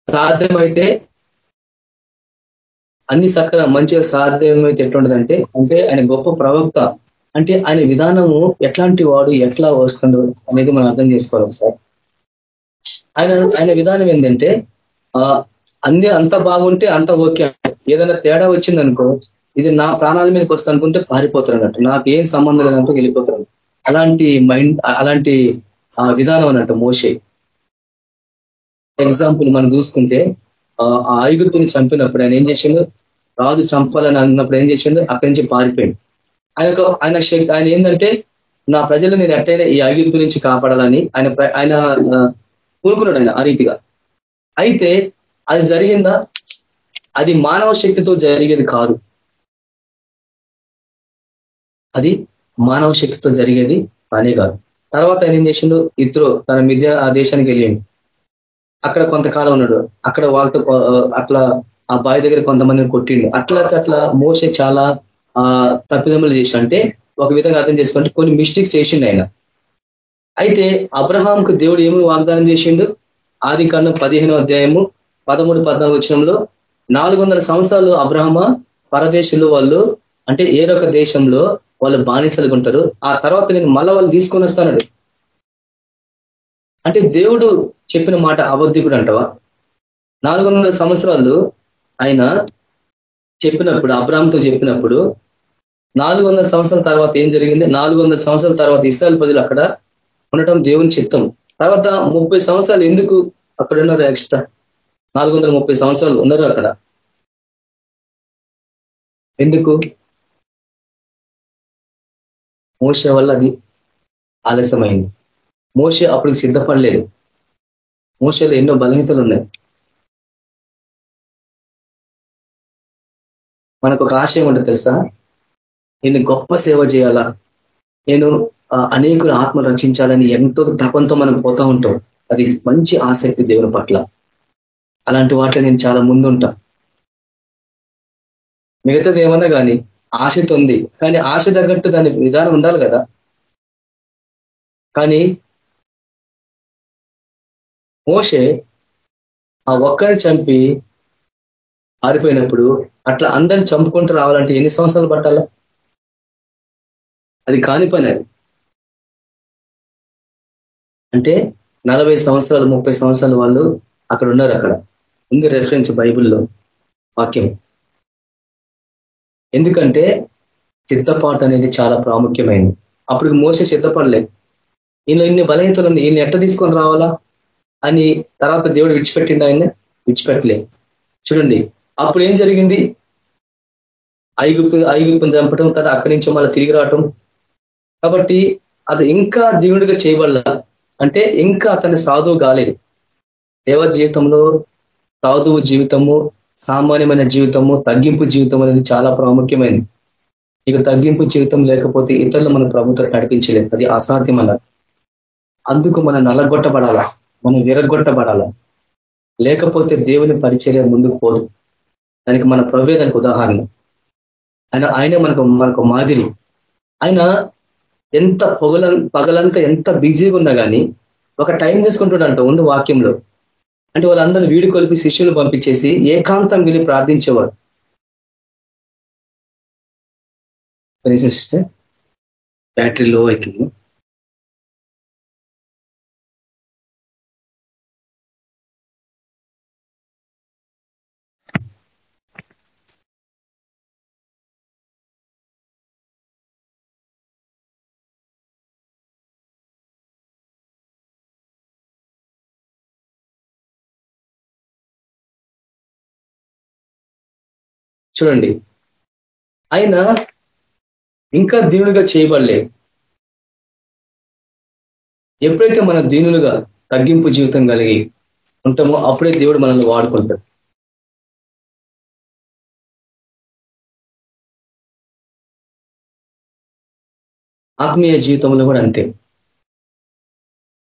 సాధ్యమైతే అన్ని చక్కగా మంచిగా సాధ్యమైతే ఎట్లుంటుందంటే అంటే ఆయన గొప్ప ప్రవక్త అంటే ఆయన విధానము ఎట్లాంటి వాడు ఎట్లా వస్తుండో అనేది మనం అర్థం చేసుకోవాలి సార్. ఆయన ఆయన విధానం ఏంటంటే అన్ని అంత బాగుంటే అంత ఓకే ఏదైనా తేడా వచ్చిందనుకో ఇది నా ప్రాణాల మీదకి వస్తా అనుకుంటే పారిపోతారు అన్నట్టు. నాకు ఏం సంబంధం లేదంటే వెళ్ళిపోతారు. అలాంటి మైండ్ అలాంటి విధానం అన్నట్టు మోసే ఎగ్జాంపుల్ మనం చూసుకుంటే ఆ ఐగుప్తుని చంపినప్పుడు ఆయన ఏం చేసిండు? రాజు చంపాలని అన్నప్పుడు ఏం చేసిండు? అక్కడి నుంచి పారిపోయింది ఆయన ఆయన ఆయన ఏంటంటే నా ప్రజలు నేను ఎట్టయినా ఈ ఐగుప్తు నుంచి కాపాడాలని ఆయన ఆయన కూరుకున్నాడు ఆయన ఆ రీతిగా. అయితే అది జరిగిందా? అది మానవ శక్తితో జరిగేది కాదు. అది మానవ శక్తితో జరిగేది పనే కాదు. తర్వాత ఆయన ఏం చేసిండు? ఇద్దరు తన మిద్య ఆ దేశానికి వెళ్ళిండు. అక్కడ కొంతకాలం ఉన్నాడు. అక్కడ వాళ్ళతో అట్లా ఆ బావి దగ్గర కొంతమందిని కొట్టిండు. అట్లా అట్లా మోస చాలా తప్పిదములు చేసి అంటే ఒక విధంగా అర్థం చేసుకుంటే కొన్ని మిస్టేక్స్ చేసిండు ఆయన. అయితే అబ్రహాంకు దేవుడు ఏమి వాగ్దానం చేసిండు? ఆది కాండం పదిహేను అధ్యాయము పదమూడు పద్నాలుగు వచ్చినంలో నాలుగు సంవత్సరాలు అబ్రహమ పరదేశంలో వాళ్ళు అంటే ఏరొక దేశంలో వాళ్ళు బానిసలుగా ఉంటారు. ఆ తర్వాత నేను మళ్ళా వాళ్ళు తీసుకొని వస్తానడు. అంటే దేవుడు చెప్పిన మాట అబద్ధికుడు అంటవా? నాలుగు వందల సంవత్సరాలు ఆయన చెప్పినప్పుడు అబ్రామ్తో చెప్పినప్పుడు నాలుగు సంవత్సరాల తర్వాత ఏం జరిగింది? నాలుగు సంవత్సరాల తర్వాత ఇస్రాయల్ ప్రజలు అక్కడ ఉండటం దేవుని చిత్తం. తర్వాత ముప్పై సంవత్సరాలు ఎందుకు అక్కడ ఉన్నారు ఎక్స్ట్రా? నాలుగు సంవత్సరాలు ఉన్నారు అక్కడ. ఎందుకు? మోస వల్ల అది ఆలస్యమైంది. మోస అప్పుడు సిద్ధపడలేదు. మోసలో ఎన్నో బలహీతలు ఉన్నాయి మనకు ఒక ఆశయం ఉంటుంది తెలుసా? నేను గొప్ప సేవ చేయాలా? నేను అనేకులు ఆత్మ రక్షించాలని ఎంతో తపంతో మనం పోతా ఉంటాం. అది మంచి ఆసక్తి దేవుని పట్ల. అలాంటి వాటిలో నేను చాలా ముందుంటా. మిగతాది ఏమన్నా కానీ ఆశతో ఉంది. కానీ ఆశ తగ్గట్టు దాని విధానం ఉండాలి కదా. కానీ మోషే ఆ ఒక్కరిని చంపి ఆరిపోయినప్పుడు అట్లా అందరిని చంపుకుంటూ రావాలంటే ఎన్ని సంవత్సరాలు పట్టాలా? అది కాని పని అంటే నలభై సంవత్సరాలు ముప్పై సంవత్సరాలు వాళ్ళు అక్కడ ఉన్నారు అక్కడ. ఉంది రెఫరెన్స్ బైబిల్లో వాక్యం. ఎందుకంటే సిద్ధపాటు అనేది చాలా ప్రాముఖ్యమైంది అప్పుడు మోసే సిద్ధపడలే. ఈయన ఇన్ని బలహీతలు ఈయన ఎట్ట తీసుకొని రావాలా? అని తర్వాత దేవుడు విడిచిపెట్టిండు ఆయన విడిచిపెట్టలే. చూడండి అప్పుడు ఏం జరిగింది? ఐగుప్తు ఐగుప్తుని చంపడం తర్వాత అక్కడి నుంచి మళ్ళీ తిరిగి రావటం. కాబట్టి అది ఇంకా దేవుడిగా చేయబడాల. అంటే ఇంకా అతని సాధువు కాలేదు. దేవ జీవితంలో సాధువు జీవితము సామాన్యమైన జీవితము తగ్గింపు జీవితం అనేది చాలా ప్రాముఖ్యమైనది. ఇక తగ్గింపు జీవితం లేకపోతే ఇతరులు మన ప్రభుత్వం నడిపించలేదు అది అసాధ్యం అన్నారు అందుకు మనం నలగొట్టబడాలా? మనం విరగొట్టబడాలా లేకపోతే దేవుని పరిచర్య ముందుకు పోదు. దానికి మన ప్రభే దానికి ఉదాహరణ. ఆయన ఆయన మనకు మనకు మాదిరి. ఆయన ఎంత పొగల పగలంతా ఎంత బిజీగా ఉన్నా కానీ ఒక టైం తీసుకుంటున్నాడంట ఉంది వాక్యంలో. అంటే వాళ్ళందరూ వీడి కొలిపి శిష్యులు పంపించేసి ఏకాంతం వెళ్ళి ప్రార్థించేవాడు సిస్టర్ బ్యాటరీ లో అవుతుంది చూడండి. ఆయన ఇంకా దీనులుగా చేయబడలే. ఎప్పుడైతే మన దీనులుగా తగ్గింపు జీవితం కలిగి ఉంటామో అప్పుడే దేవుడు మనల్ని వాడుకుంటాడు. ఆత్మీయ జీవితంలో కూడా అంతే.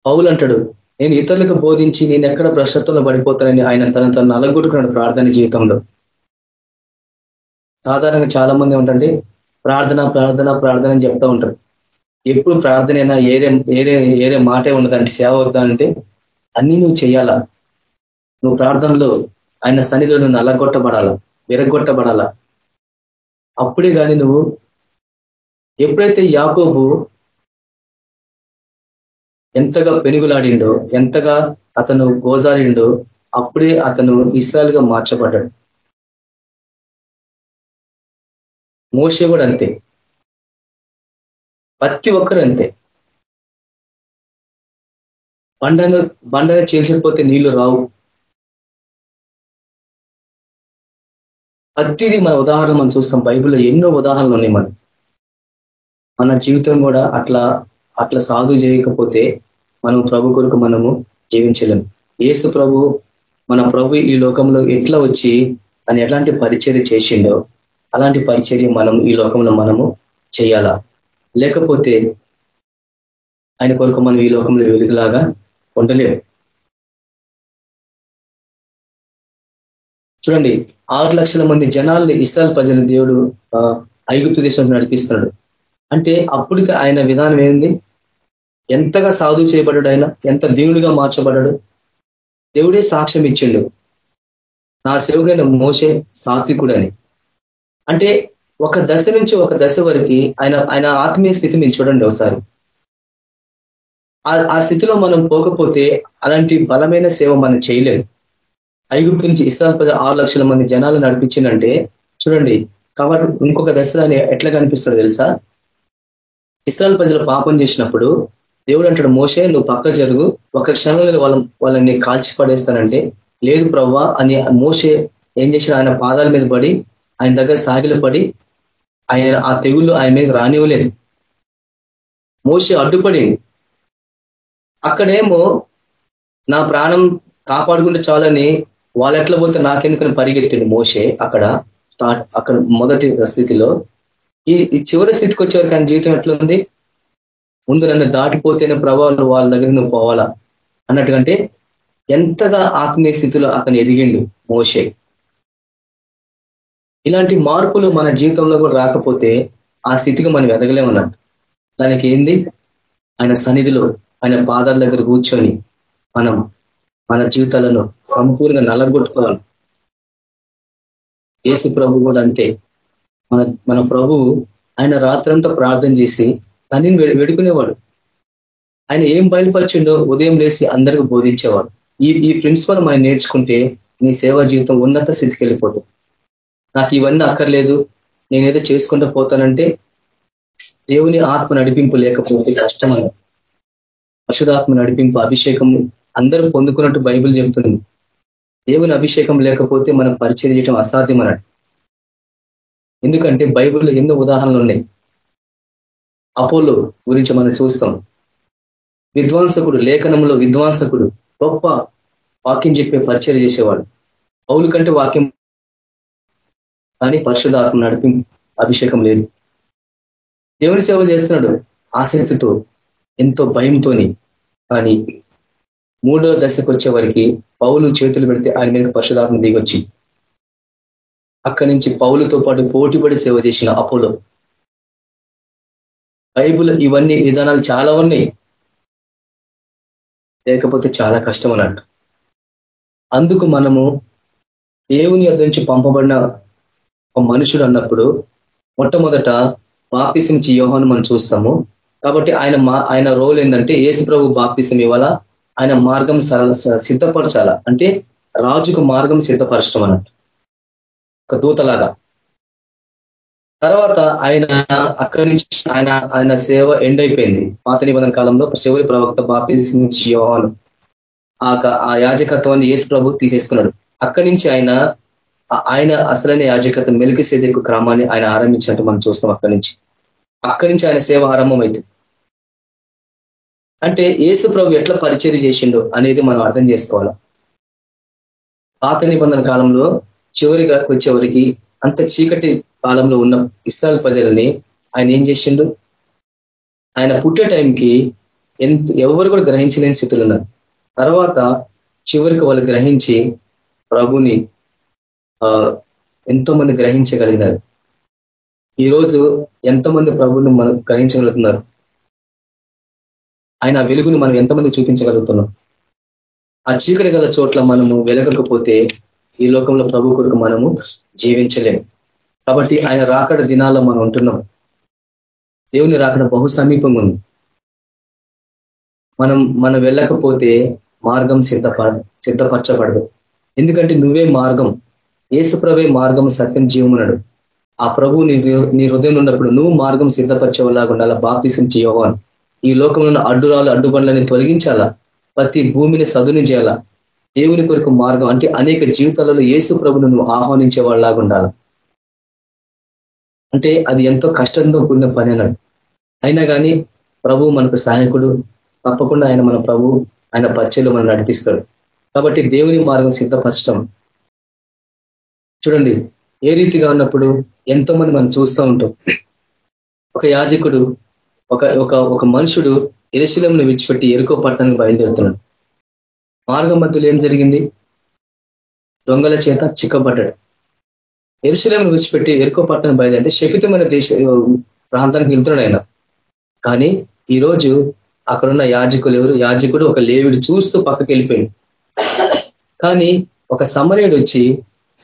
పౌలు అంటాడు నేను ఇతరులకు బోధించి నేను ఎక్కడ భ్రష్టత్వంలో పడిపోతానని ఆయన తన తను నలగొట్టుకున్నాడు ప్రార్థన జీవితంలో. సాధారణంగా చాలా మంది ఉంటండి ప్రార్థన ప్రార్థన ప్రార్థన అని చెప్తా ఉంటారు. ఎప్పుడు ప్రార్థన అయినా ఏరే ఏరే ఏరే మాటే ఉండదంటే సేవ వద్దంటే అన్నీ నువ్వు చేయాలా నువ్వు ప్రార్థనలో ఆయన సన్నిధిలో నువ్వు నల్లగొట్టబడాలా? విరగొట్టబడాలా అప్పుడే కానీ నువ్వు ఎప్పుడైతే యాకోబు ఎంతగా పెనుగులాడిండో ఎంతగా అతను గోజారిండో అప్పుడే అతను ఇస్రాయల్గా మార్చబడ్డాడు. మోసే కూడా అంతే. ప్రతి ఒక్కరు అంతే. బండను బండను చేల్చకపోతే నీళ్ళు రావు. ప్రతిది మన ఉదాహరణ మనం చూస్తాం. బైబిల్లో ఎన్నో ఉదాహరణలు ఉన్నాయి మనం మన జీవితం కూడా అట్లా అట్లా సాధు చేయకపోతే మనం ప్రభు కొరకు మనము జీవించలేము ఏసు ప్రభు మన ప్రభు ఈ లోకంలో ఎట్లా వచ్చి అని ఎట్లాంటి పరిచర్య చేసిండో అలాంటి పరిచర్య మనం ఈ లోకంలో మనము చేయాలా? లేకపోతే ఆయన కొరకు మనం ఈ లోకంలో వెలుగులాగా ఉండలేము? చూడండి ఆరు లక్షల మంది జనాల్ని ఇస్రాయల్ ప్రజల దేవుడు ఐగుప్తు దేశం నడిపిస్తున్నాడు. అంటే అప్పటికి ఆయన విధానం ఏంది? ఎంతగా సాధు చేయబడ్డాడు ఆయన? ఎంత దేవుడిగా మార్చబడ్డాడు? దేవుడే సాక్ష్యం ఇచ్చిండు. నా సేవకైన మోసే సాత్వికుడని. అంటే ఒక దశ నుంచి ఒక దశ వరకు ఆయన ఆయన ఆత్మీయ స్థితి మీరు చూడండి ఒకసారి. ఆ స్థితిలో మనం పోకపోతే అలాంటి బలమైన సేవ మనం చేయలేదు ఐగుప్తు నుంచి ఇస్రాల్ ప్రజలు ఆరు లక్షల మంది జనాలు నడిపించిందంటే చూడండి కాబట్టి ఇంకొక దశలో ఎట్లా కనిపిస్తాడో తెలుసా? ఇస్రాల్ ప్రజలు పాపం చేసినప్పుడు దేవుడు అంటాడు మోసే నువ్వు పక్క జరుగు ఒక క్షణంలో వాళ్ళ వాళ్ళని కాల్చి పడేస్తానంటే లేదు ప్రవ్వా అని మోసే ఏం చేశాడు ఆయన పాదాల మీద పడి ఆయన దగ్గర సాగిలు పడి ఆయన ఆ తెగుళ్ళు ఆయన మీద రానివ్వలేదు. మోసే అడ్డుపడి అక్కడేమో నా ప్రాణం కాపాడుకుంటే చాలని వాళ్ళు ఎట్లా పోతే నాకెందుకని పరిగెత్తిండు మోసే అక్కడ. స్టార్ట్ అక్కడ మొదటి స్థితిలో. ఈ చివరి స్థితికి వచ్చేవారు ఆయన జీవితం ఎట్లుంది? ముందు నన్ను దాటిపోతేనే ప్రభావాలు వాళ్ళ దగ్గర నువ్వు పోవాలా? అన్నట్టుకంటే ఎంతగా ఆత్మీయ స్థితిలో అతను ఎదిగిండు మోసే ఇలాంటి మార్పులు మన జీవితంలో కూడా రాకపోతే ఆ స్థితికి మనం ఎదగలేమన్నట్టు దానికి ఏంది? ఆయన సన్నిధిలో ఆయన పాదాల దగ్గర కూర్చొని మనం మన జీవితాలను సంపూర్ణంగా నలగొట్టుకోవాలి యేసు ప్రభు కూడా అంతే. మన మన ప్రభువు ఆయన రాత్రంతా ప్రార్థన చేసి తనని వేడుకునేవాడు. ఆయన ఏం బయలుపరిచిండో ఉదయం లేసి అందరికీ బోధించేవాడు. ఈ ఈ ప్రిన్సిపల్ మనం నేర్చుకుంటే నీ సేవా జీవితం ఉన్నత స్థితికి వెళ్ళిపోతుంది. నాకు ఇవన్నీ అక్కర్లేదు. నేనేదో చేసుకుంటూ పోతానంటే దేవుని ఆత్మ నడిపింపు లేకపోతే కష్టమని. పశుధాత్మ నడిపింపు అభిషేకం అందరూ పొందుకున్నట్టు బైబిల్ చెబుతుంది. దేవుని అభిషేకం లేకపోతే మనం పరిచయం చేయడం అసాధ్యం అన్నట్టు ఎందుకంటే బైబిల్లో ఎన్నో ఉదాహరణలు ఉన్నాయి. అపోలో గురించి మనం చూస్తాం. విద్వాంసకుడు లేఖనంలో విద్వాంసకుడు గొప్ప వాక్యం చెప్పే పరిచయం చేసేవాడు. పౌలు కంటే వాక్యం కానీ పరిశుధాత్మ నడిపి అభిషేకం లేదు. దేవుని సేవ చేస్తున్నాడు ఆసక్తితో ఎంతో భయంతోని. కానీ మూడో దశకు వచ్చే వారికి పౌలు చేతులు పెడితే ఆయన మీద పరిశుధాత్మ దిగొచ్చి అక్కడి నుంచి పౌలుతో పాటు పోటీపడి సేవ చేసిన అపోలో. బైబుల్ ఇవన్నీ విధానాలు చాలా ఉన్నాయి. లేకపోతే చాలా కష్టం అన్నట్టు. అందుకు మనము దేవుని యొద్ నుంచి పంపబడిన ఒక మనుషుడు అన్నప్పుడు మొట్టమొదట బాప్తిసం ఇచ్చి యోహాను మనం చూస్తాము. కాబట్టి ఆయన ఆయన రోల్ ఏంటంటే ఏసు ప్రభు బాప్తిసం ఇవ్వాలా? ఆయన మార్గం సరళ సిద్ధపరచాల? అంటే రాజుకు మార్గం సిద్ధపరచడం అన్నట్టు. ఒక దూతలాగా. తర్వాత ఆయన అక్కడి నుంచి ఆయన ఆయన సేవ ఎండ్ అయిపోయింది. పాత నిబంధన కాలంలో చివరి ప్రవక్త బాప్తిసం ఇచ్చి యోహాను. ఆ యాజకత్వాన్ని ఏసు ప్రభు తీసేసుకున్నాడు. అక్కడి నుంచి ఆయన ఆయన అసలైన యాజకత మెలికి సేదకు క్రమాన్ని ఆయన ఆరంభించినట్టు మనం చూస్తాం అక్కడి నుంచి. అక్కడి నుంచి ఆయన సేవ ఆరంభమవుతుంది అంటే ఏసు ప్రభు ఎట్లా పరిచయం చేసిండో అనేది మనం అర్థం చేసుకోవాలి? పాత నిబంధన కాలంలో చివరిగా వచ్చేవరికి అంత చీకటి కాలంలో ఉన్న ఇస్రాయల్ ప్రజలని ఆయన ఏం చేసిండు? ఆయన పుట్టే టైంకి ఎంత ఎవరు కూడా గ్రహించలేని స్థితులు ఉన్నారు. తర్వాత చివరికి వాళ్ళు గ్రహించి ప్రభుని ఎంతో మంది గ్రహించగలిగినారు. ఈరోజు ఎంతమంది ప్రభుని మనం గ్రహించగలుగుతున్నారు. ఆయన వెలుగుని మనం ఎంతమంది చూపించగలుగుతున్నాం. ఆ చీకటి గల చోట్ల మనము వెలగకపోతే ఈ లోకంలో ప్రభు కొరకు మనము జీవించలేము కాబట్టి ఆయన రాకడ దినాల్లో మనం ఉంటున్నాం. దేవుని రాకడ బహు సమీపంగా ఉంది. మనం మనం వెళ్ళకపోతే మార్గం సిద్ధప సిద్ధపరచబడదు. ఎందుకంటే నువ్వే మార్గం. ఏసుప్రవే మార్గం సత్యం జీవమునడు. ఆ ప్రభు నీ నీ హృదయం ఉన్నప్పుడు నువ్వు మార్గం సిద్ధపరిచేలాగా ఉండాలా బాప్తిసం చేయవాన్ ఈ లోకంలో అడ్డురాలు అడ్డుబండ్లని తొలగించాలా? ప్రతి భూమిని సదుని చేయాలా? దేవుని కొరకు మార్గం అంటే అనేక జీవితాలలో ఏసు ప్రభును నువ్వు ఆహ్వానించే వాళ్ళలాగా ఉండాలి అంటే అది ఎంతో కష్టంతో కూడిన పని అన్నాడు. అయినా కానీ ప్రభు మనకు సహాయకుడు. తప్పకుండా ఆయన మన ప్రభు. ఆయన పరిచయలు మనం నడిపిస్తాడు. కాబట్టి దేవుని మార్గం సిద్ధపరచడం చూడండి ఏ రీతిగా ఉన్నప్పుడు ఎంతో మంది మనం చూస్తూ ఉంటాం. ఒక యాజకుడు ఒక ఒక ఒక మనుషుడు ఎరుశలంను విడిచిపెట్టి ఎరుకో పట్టణానికి బయలుదేరుతున్నాడు. మార్గం మధ్యలో ఏం జరిగింది? దొంగల చేత చిక్కబడ్డాడు. ఎరుశలంను విడిచిపెట్టి ఎరుకో పట్టణం బయలుదేరితే శపితమైన దేశ ప్రాంతానికి వెళ్తున్నాడు ఆయన. కానీ ఈరోజు అక్కడున్న యాజకులు ఎవరు? యాజకుడు ఒక లేవిడు చూస్తూ పక్కకి వెళ్ళిపోయింది కానీ ఒక సమరయుడు వచ్చి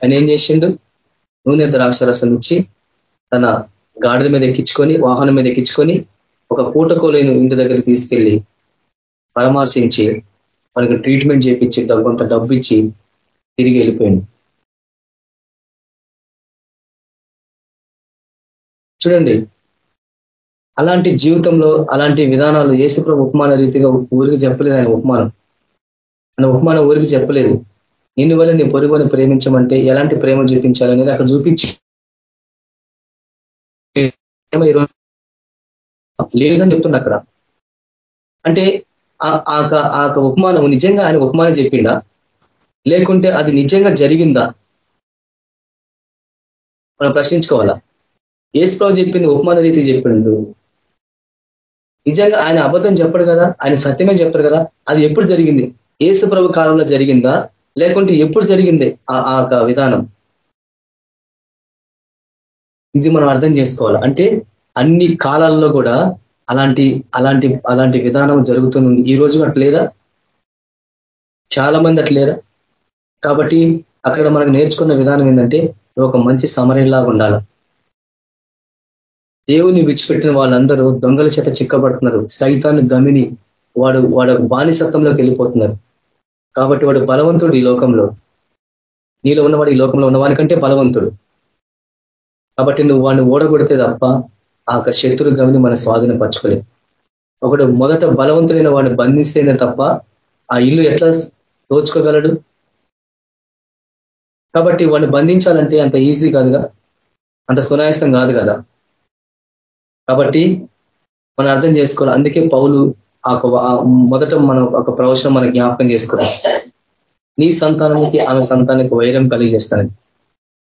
ఆయన ఏం చేసిండు? నూనె ద్రాక్షరసం ఇచ్చి తన గాడిద మీద ఎక్కించుకొని వాహనం మీద ఎక్కించుకొని ఒక పూటకోలేని ఇంటి దగ్గరికి తీసుకెళ్ళి పరామర్శించి మనకు ట్రీట్మెంట్ చేపించి కొంత డబ్బు ఇచ్చి తిరిగి వెళ్ళిపోయింది చూడండి అలాంటి జీవితంలో అలాంటి విధానాలు ఏసుప్రభు ఉపమాన రీతిగా ఊరికి చెప్పలేదు ఆయన ఉపమానం. ఆయన ఉపమానం ఊరికి చెప్పలేదు. నిన్ను వల్ల నీ పొరుగుని ప్రేమించమంటే ఎలాంటి ప్రేమ చూపించాలనేది అక్కడ చూపించి. లేదని చెప్తున్నా అక్కడ. అంటే ఆ ఉపమానం నిజంగా ఆయన ఉపమానం చెప్పిండా? లేకుంటే అది నిజంగా జరిగిందా? మనం ప్రశ్నించుకోవాలా? ఏసుప్రభు చెప్పింది ఉపమాన రీతి చెప్పిండు. నిజంగా ఆయన అబద్ధం చెప్పడు కదా? ఆయన సత్యమే చెప్పారు కదా? అది ఎప్పుడు జరిగింది? ఏసు ప్రభు కాలంలో జరిగిందా? లేకుంటే ఎప్పుడు జరిగింది ఆ విధానం? ఇది మనం అర్థం చేసుకోవాలి. అంటే అన్ని కాలాల్లో కూడా అలాంటి అలాంటి అలాంటి విధానం జరుగుతుంది. ఈ రోజు అట్లేదా చాలా మంది అట్లేరా కాబట్టి అక్కడ మనకు నేర్చుకున్న విధానం ఏంటంటే ఒక మంచి సమరంలాగా ఉండాలి. దేవుని విడిచిపెట్టిన వాళ్ళందరూ దొంగల చేత చిక్కబడుతున్నారు. సైతాన్ని గమిని వాడు వాడు బానిసత్వంలోకి వెళ్ళిపోతున్నారు. కాబట్టి వాడు బలవంతుడు ఈ లోకంలో. నీలో ఉన్నవాడు ఈ లోకంలో ఉన్నవానికంటే బలవంతుడు. కాబట్టి నువ్వు వాడిని ఓడగొడితే తప్ప ఆ యొక్క శత్రు గవిని మన స్వాధీనపరచుకోలేం ఒకడు మొదట బలవంతుడైన వాడిని బంధిస్తేనే తప్ప ఆ ఇల్లు ఎట్లా దోచుకోగలడు? కాబట్టి వాడిని బంధించాలంటే అంత ఈజీ కాదుగా? అంత సునాయాసం కాదు కదా? కాబట్టి మనం అర్థం చేసుకోవాలి. అందుకే పౌలు మొదట మనం ఒక ప్రవచనం మన జ్ఞాపకం చేసుకున్నాం నీ సంతానానికి ఆమె సంతానానికి వైరం కలిగజేస్తానని.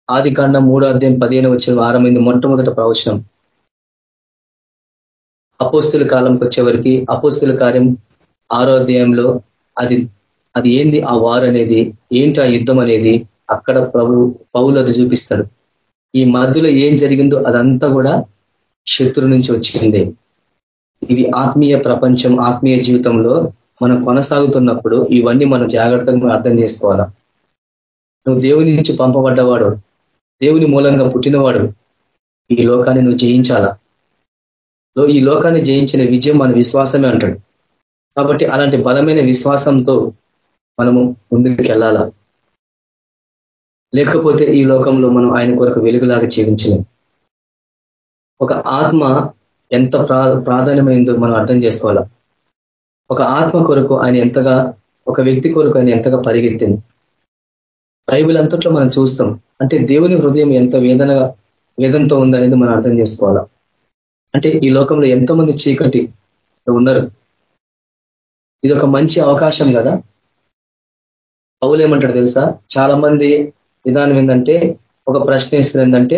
ఆది కాండం మూడో అధ్యాయం పదిహేను వచ్చిన ఆరమైంది మొట్టమొదట ప్రవచనం. అపోస్తుల కాలంకి వచ్చేవరికి అపోస్తుల కార్యం ఆరో అధ్యాయంలో అది అది ఏంది? ఆ వార్ అనేది ఏంటి? ఆ యుద్ధం అనేది అక్కడ ప్రభు పౌలు అది చూపిస్తాడు. ఈ మధ్యలో ఏం జరిగిందో అదంతా కూడా శత్రు నుంచి వచ్చింది. ఇది ఆత్మీయ ప్రపంచం ఆత్మీయ జీవితంలో మనం కొనసాగుతున్నప్పుడు ఇవన్నీ మనం జాగ్రత్తగా అర్థం చేసుకోవాలా? నువ్వు దేవుని నుంచి పంపబడ్డవాడు దేవుని మూలంగా పుట్టినవాడు ఈ లోకాన్ని నువ్వు జయించాలా? ఈ లోకాన్ని జయించిన విజయం మన విశ్వాసమే అంటాడు. కాబట్టి అలాంటి బలమైన విశ్వాసంతో మనము ముందుకు వెళ్ళాలా లేకపోతే ఈ లోకంలో మనం ఆయన కొరకు వెలుగులాగా జీవించలేం. ఒక ఆత్మ ఎంత ప్రాధాన్యమైందో మనం అర్థం చేసుకోవాలా. ఒక ఆత్మ కొరకు ఆయన ఎంతగా ఒక వ్యక్తి కొరకు ఆయన ఎంతగా పరిగెత్తింది. బైబిల్ అంతట్లో మనం చూస్తాం. అంటే దేవుని హృదయం ఎంత వేదన వేదంతో ఉందనేది మనం అర్థం చేసుకోవాలా. అంటే ఈ లోకంలో ఎంతోమంది చీకటి ఉన్నారు. ఇది ఒక మంచి అవకాశం కదా. పౌలు ఏమంటాడు తెలుసా? చాలా మంది విధానం ఏంటంటే ఒక ప్రశ్న ఇస్తుంది ఏంటంటే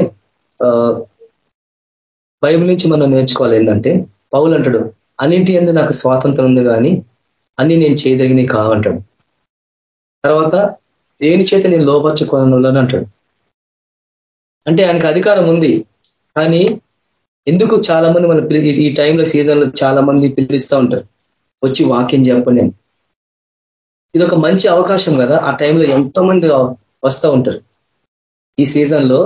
బైబిల్ నుంచి మనం నేర్చుకోవాలి ఏంటంటే పౌలు అంటాడు అన్నింటి ఎందు నాకు స్వాతంత్రం ఉంది కానీ అన్ని నేను చేయదగినవి కావంటాడు. తర్వాత దేని చేత నేను లోపరచుకోవాలని అంటాడు. అంటే ఆయనకు అధికారం ఉంది కానీ ఎందుకు చాలా మంది మన ఈ టైంలో సీజన్లో చాలా మంది పిలిపిస్తూ ఉంటారు. వచ్చి వాక్యం చెప్పండి ఇది ఒక మంచి అవకాశం కదా ఆ టైంలో ఎంతో మంది వస్తూ ఉంటారు. ఈ సీజన్లో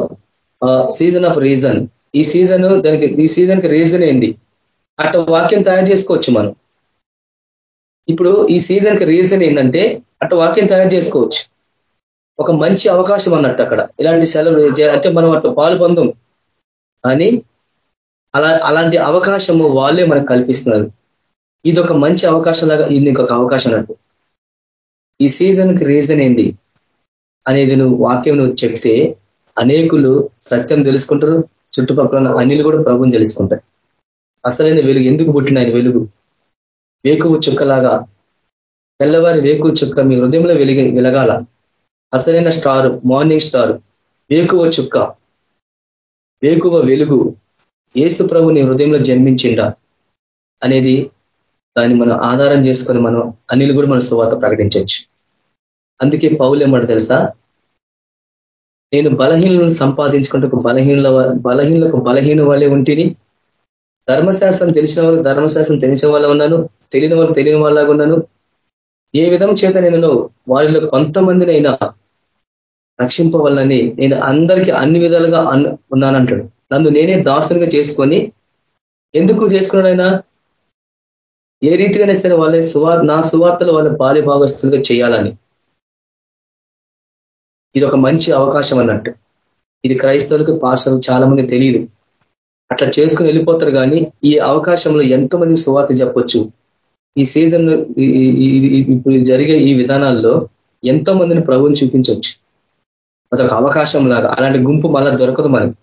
సీజన్ ఆఫ్ రీజన్ ఈ సీజన్ దానికి ఈ సీజన్కి రీజన్ ఏంది? అట్లా వాక్యం తయారు చేసుకోవచ్చు మనం. ఇప్పుడు ఈ సీజన్కి రీజన్ ఏంటంటే అట్ట వాక్యం తయారు చేసుకోవచ్చు. ఒక మంచి అవకాశం అన్నట్టు అక్కడ. ఇలాంటి సెలవు అంటే మనం అటు పాలు పొందం. కానీ అలా అలాంటి అవకాశము వాళ్ళే మనకు కల్పిస్తున్నారు. ఇది ఒక మంచి అవకాశం లాగా ఇది ఇంకొక అవకాశం అన్నట్టు. ఈ సీజన్కి రీజన్ ఏంది? అనేది నువ్వు వాక్యం నువ్వు చెప్తే అనేకులు సత్యం తెలుసుకుంటారు చుట్టుపక్కల అన్నిలు కూడా ప్రభుని తెలుసుకుంటాయి. అసలైన వెలుగు ఎందుకు పుట్టిన ఆయన వెలుగు? వేకువు చుక్కలాగా తెల్లవారి వేకువ చుక్క మీ హృదయంలో వెలిగి వెలగాల. అసలైన స్టార్ మార్నింగ్ స్టార్ వేకువ చుక్క వేకువ వెలుగు ఏసు ప్రభు నీ హృదయంలో జన్మించిండా అనేది దాన్ని మనం ఆధారం చేసుకొని మనం అన్నిలు కూడా మన సువాత ప్రకటించవచ్చు అందుకే పౌలు తెలుసా? నేను బలహీనలను సంపాదించుకుంటూ బలహీనుల బలహీనులకు బలహీన వాళ్ళే ఉంటిని. ధర్మశాస్త్రం తెలిసిన వాళ్ళు ధర్మశాస్త్రం తెలిసిన వాళ్ళ ఉన్నాను తెలియని వాళ్ళు తెలియని వాళ్ళగా ఉన్నాను. ఏ విధం చేత నేను వారిలో కొంతమందినైనా రక్షింపవాలని నేను అందరికీ అన్ని విధాలుగా ఉన్నానంటాడు. నన్ను నేనే దాసునిగా చేసుకొని ఎందుకు చేసుకున్నాడైనా ఏ రీతిగానే సరే వాళ్ళ సువా నా సువార్తలు వాళ్ళ బాల్య భాగస్తులుగా చేయాలని. ఇది ఒక మంచి అవకాశం అన్నట్టు. ఇది క్రైస్తవులకు పాస్టర్లు చాలా మంది తెలియదు అట్లా చేసుకుని వెళ్ళిపోతారు కానీ ఈ అవకాశంలో ఎంతో మంది సువార్త చెప్పొచ్చు. ఈ సీజన్ ఇప్పుడు జరిగే ఈ విధానాల్లో ఎంతో మందిని ప్రభుని చూపించవచ్చు అదొక అవకాశం లాగా అలాంటి గుంపు మళ్ళా దొరకదు మనకి.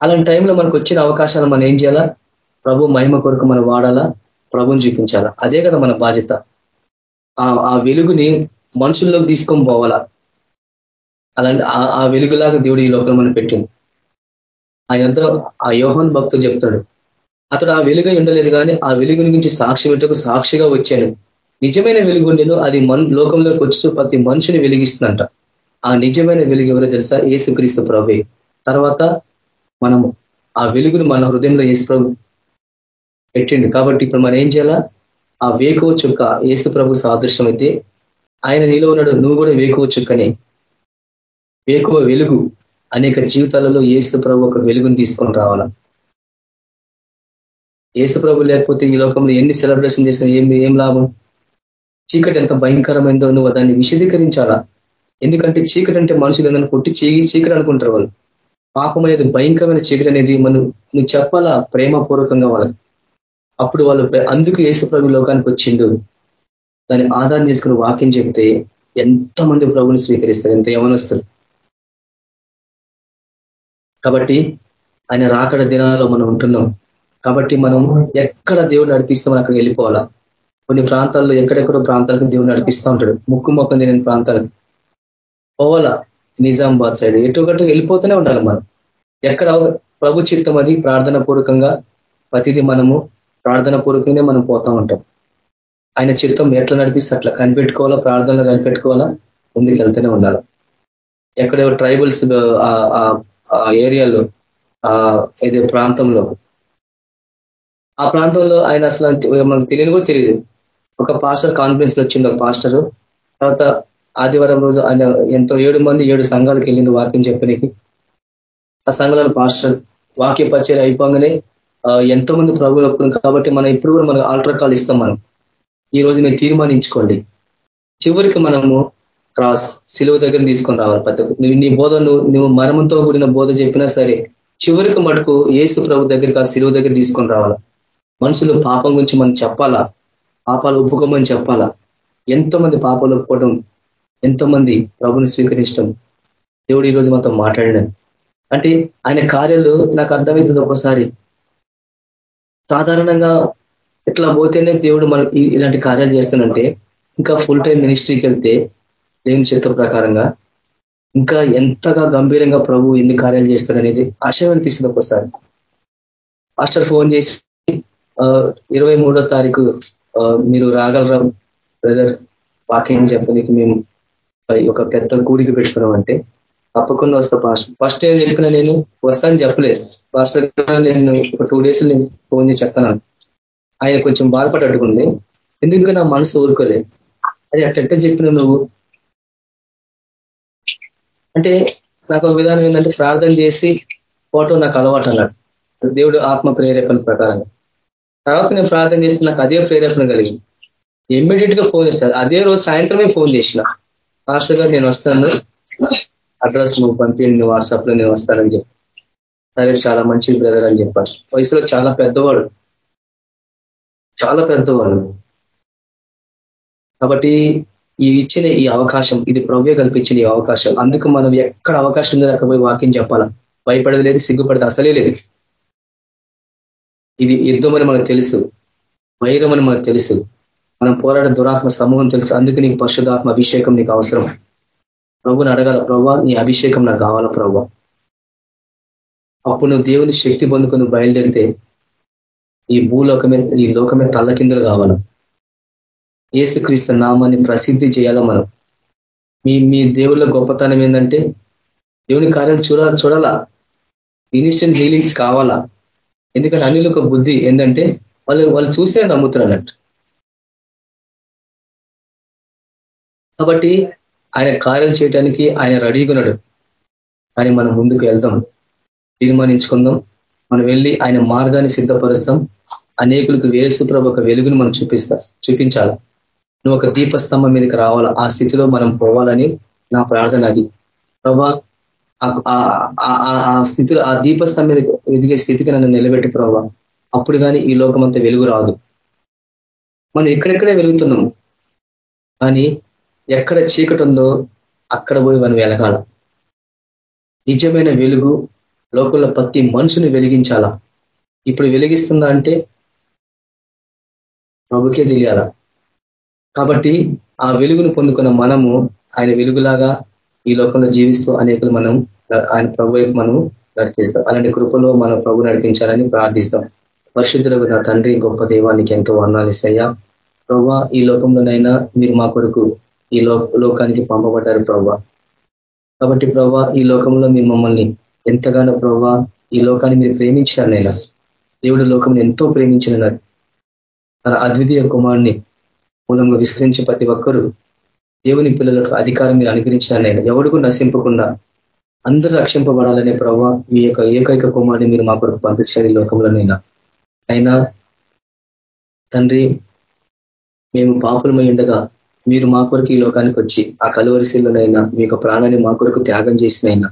అలాంటి టైంలో మనకు వచ్చిన అవకాశాలు మనం ఏం చేయాలా? ప్రభు మహిమ కొరకు మనం వాడాలా? ప్రభుని చూపించాలా? అదే కదా మన బాధ్యత. ఆ వెలుగుని మనుషుల్లోకి తీసుకొని పోవాలా? అలాంటి ఆ వెలుగులాగా దేవుడు ఈ లోకం మనం పెట్టింది ఆయన ఆ యోహన్ భక్తుడు చెప్తాడు. అతడు ఆ వెలుగై ఉండలేదు కానీ ఆ వెలుగు నుంచి సాక్షి పెట్టకు సాక్షిగా వచ్చాను నిజమైన వెలుగు ఉండేను అది మన్ లోకంలోకి వచ్చి ప్రతి మనుషుని వెలిగిస్తుందంట. ఆ నిజమైన వెలుగు ఎవరో తెలుసా? ఏసుక్రీస్తు ప్రభు. తర్వాత మనము ఆ వెలుగును మన హృదయంలో ఏసు ప్రభు పెట్టిండు. కాబట్టి ఇప్పుడు మనం ఏం చేయాలా? ఆ వేకువ చుక్క ఏసు ప్రభు సాదృశ్యం అయితే ఆయన నీలో ఉన్నాడు నువ్వు కూడా వేకువ చుక్కనే. వేకువ వెలుగు అనేక జీవితాలలో ఏసు ప్రభు ఒక వెలుగుని తీసుకొని రావాలా? ఏసు ప్రభు లేకపోతే ఈ లోకంలో ఎన్ని సెలబ్రేషన్ చేసినా ఏం ఏం లాభం? చీకటి ఎంత భయంకరమైందో నువ్వు దాన్ని విశదీకరించాలా? ఎందుకంటే చీకటి అంటే మనుషులు ఏదైనా కొట్టి చీగి చీకటి అనుకుంటారు వాళ్ళు. పాపం అనేది భయంకరమైన చీకటి అనేది మనం నువ్వు చెప్పాలా? ప్రేమపూర్వకంగా వాళ్ళకి. అప్పుడు వాళ్ళు అందుకు ఏసు ప్రభు లోకానికి వచ్చిండు. దాన్ని ఆధారం చేసుకుని వాక్యం చెప్తే ఎంతమంది ప్రభుని స్వీకరిస్తారు ఎంత యవనస్తారు కాబట్టి ఆయన రాకడ దినాల్లో మనం ఉంటున్నాం. కాబట్టి మనం ఎక్కడ దేవుడు నడిపిస్తామని అక్కడ వెళ్ళిపోవాలా? కొన్ని ప్రాంతాల్లో ఎక్కడెక్కడో ప్రాంతాలకు దేవుడు నడిపిస్తూ ఉంటాడు. ముక్కు మొక్కం తినని ప్రాంతాలకు. పోవాలా? నిజామాబాద్ సైడ్. ఎటు ఒకటి వెళ్ళిపోతూనే ఉండాలి మనం. ఎక్కడ ప్రభు చిత్తం అది? ప్రార్థన పూర్వకంగా ప్రతిదీ మనము ప్రార్థన పూర్వకంగానే మనం పోతా ఉంటాం. ఆయన చిత్తం ఎట్లా నడిపిస్తే అట్లా కనిపెట్టుకోవాలా? ప్రార్థనలు కనిపెట్టుకోవాలా? ముందుకు వెళ్తూనే ఉండాలి. ఎక్కడ ట్రైబల్స్ ఆ ఏరియాలో ఆ ఏదో ప్రాంతంలో. ఆ ప్రాంతంలో ఆయన అసలు మనకు తెలియని కూడా తెలియదు. ఒక పాస్టర్ కాన్ఫరెన్స్లో వచ్చింది ఒక పాస్టర్. తర్వాత ఆదివారం రోజు ఆయన ఎంతో ఏడు మంది ఏడు సంఘాలకు వెళ్ళిండు వాక్యం చెప్పడానికి. ఆ సంఘాలను పాస్టర్ వాక్య పరిచయం అయిపోగానే ఎంతో మంది ప్రభులు కాబట్టి మనం ఇప్పుడు కూడా మనకు ఆల్టర్ కాల్ ఇస్తాం మనం. ఈ రోజు మీరు తీర్మానించుకోండి. చివరికి మనము క్రాస్ సిలువ దగ్గర తీసుకొని రావాలి ప్రతి నీ బోధ నువ్వు మరణంతో కూడిన బోధ చెప్పినా సరే చివరికి మటుకు ఏసు ప్రభు దగ్గరికి ఆ సిలువ దగ్గర తీసుకొని రావాలా. మనుషులు పాపం గురించి మనం చెప్పాలా? పాపాలు ఒప్పుకోమని చెప్పాలా? ఎంతో మంది పాపాలు ఒప్పుకోవడం ఎంతో మంది ప్రభుని స్వీకరించడం దేవుడు ఈరోజు మనతో మాట్లాడినాడు అంటే ఆయన కార్యాలు నాకు అర్థమవుతుంది ఒకసారి. సాధారణంగా ఇట్లా పోతేనే దేవుడు మన ఇలాంటి కార్యాలు చేస్తానంటే ఇంకా ఫుల్ టైం మినిస్ట్రీకి వెళ్తే దేవుని చరిత్ర ప్రకారంగా ఇంకా ఎంతగా గంభీరంగా ప్రభు ఎన్ని కార్యాలు చేస్తాడనేది ఆశయం అనిపిస్తుంది ఒకసారి మాస్టర్ ఫోన్ చేసి ఇరవై మూడో తారీఖు మీరు రాగలరా బ్రదర్? వాక్యం చెప్పడానికి మేము ఒక పెద్ద కూడికి పెట్టుకున్నాం అంటే తప్పకుండా వస్తా పాస్టర్. ఫస్ట్ ఏం చెప్పినా నేను వస్తాను చెప్పలేదు. పాస్టర్ నేను ఒక టూ డేస్ నేను ఫోన్ చేసి చెప్తాను. ఆయన కొంచెం బాధపడట్టుకుంది ఎందుకు నా మనసు ఊరుకోలేదు. అది అట్లెట్ట చెప్పిన నువ్వు? అంటే నాకు ఒక విధానం ఏంటంటే ప్రార్థన చేసి ఫోటో నాకు అలవాటు అన్నాడు. దేవుడు ఆత్మ ప్రేరేపణ ప్రకారంగా. తర్వాత నేను ప్రార్థన చేస్తే నాకు అదే ప్రేరేపణ కలిగింది. ఇమ్మీడియట్గా ఫోన్ చేశాను అదే రోజు సాయంత్రమే ఫోన్ చేసిన. మాస్టర్ గారు నేను వస్తాను. అడ్రస్ నువ్వు పంపించి వాట్సాప్లో నేను వస్తానని చెప్పి. సరే చాలా మంచి బ్రదర్ అని చెప్పాను వయసులో చాలా పెద్దవాడు. చాలా పెద్దవాడు. కాబట్టి ఈ ఇచ్చిన ఈ అవకాశం ఇది ప్రభు కల్పించిన ఈ అవకాశం. అందుకు మనం ఎక్కడ అవకాశం ఉందో అక్కడ పోయి వాక్యం చెప్పాలా? భయపడదు లేదు సిగ్గుపడదు అసలే లేదు. ఇది యుద్ధం అని మనకు తెలుసు. వైరం అని మనకు తెలుసు. మనం పోరాడే దురాత్మ సమూహం తెలుసు. అందుకు నీకు పరిశుధాత్మ అభిషేకం నీకు అవసరం. ప్రభుని అడగాల ప్రభా నీ అభిషేకం నాకు కావాలా ప్రభావ అప్పుడు నువ్వు దేవుని శక్తి పొందుకొని బయలుదేరితే ఈ భూలోకమే ఈ లోకమే తల్ల కిందలు కావాలి? ఏసుక్రీస్తు నామాన్ని ప్రసిద్ధి చేయాలా మనం? మీ మీ దేవుళ్ళ గొప్పతనం ఏంటంటే దేవుని కార్యాలు చూడాలి చూడాలా? ఇన్స్టెంట్ హీలింగ్స్ కావాలా? ఎందుకంటే అన్నిలో ఒక బుద్ధి ఏంటంటే వాళ్ళు వాళ్ళు చూస్తే నమ్ముతున్నారు అన్నట్టు కాబట్టి ఆయన కార్యాలు చేయడానికి ఆయన రెడీగా ఉన్నాడు. కానీ మనం ముందుకు వెళ్దాం. తీర్మానించుకుందాం. మనం వెళ్ళి ఆయన మార్గాన్ని సిద్ధపరుస్తాం. అనేకులకు వేసుప్రభు ఒక వెలుగును మనం చూపిస్తా చూపించాలి? నువ్వు ఒక దీపస్తంభం మీదకి రావాలా? ఆ స్థితిలో మనం పోవాలని నా ప్రార్థన అది. ప్రభా ఆ స్థితిలో ఆ దీపస్తంభం మీద ఎదిగే స్థితికి నన్ను నిలబెట్టి ప్రభా. అప్పుడు కానీ ఈ లోకం అంతా వెలుగు రాదు. మనం ఎక్కడెక్కడే వెలుగుతున్నాం కానీ ఎక్కడ చీకటి ఉందో అక్కడ పోయి మనం వెలగాల. నిజమైన వెలుగు లోకంలో ప్రతి మనుషుని వెలిగించాలా? ఇప్పుడు వెలిగిస్తుందా అంటే ప్రభుకే తెలియాలా? కాబట్టి ఆ వెలుగును పొందుకున్న మనము ఆయన వెలుగులాగా ఈ లోకంలో జీవిస్తూ అనేకలు మనం ఆయన ప్రభు మనం నడిపిస్తాం. అలాంటి కృపలో మనం ప్రభు నడిపించాలని ప్రార్థిస్తాం. పరిశుద్ధులకు నా తండ్రి గొప్ప దేవానికి ఎంతో వర్ణాలు ఇస్తాయా ప్రభు ఈ లోకంలోనైనా మీరు మా కొరకు ఈ లోకానికి పంపబడ్డారు ప్రభు. కాబట్టి ప్రభా ఈ లోకంలో మీరు మమ్మల్ని ఎంతగానో ప్రభా ఈ లోకాన్ని మీరు ప్రేమించినారు నైనా. దేవుడు లోకంలో ఎంతో ప్రేమించినారు తన అద్వితీయ కుమారుని మూలంగా విస్తరించి ప్రతి ఒక్కరూ దేవుని పిల్లలకు అధికారం మీరు అనుగ్రహించినారు నేను నశింపకుండా అందరూ రక్షింపబడాలనే ప్రభావ మీ యొక్క ఏకైక కుమారుని మీరు మా కొరకు పంపించారు ఈ లోకంలోనైనా. అయినా తండ్రి మేము పాపులమై ఉండగా మీరు మా కొరకు ఈ లోకానికి వచ్చి ఆ కలువరిశీలనైనా మీ యొక్క ప్రాణాన్ని మా కొరకు త్యాగం చేసినైనా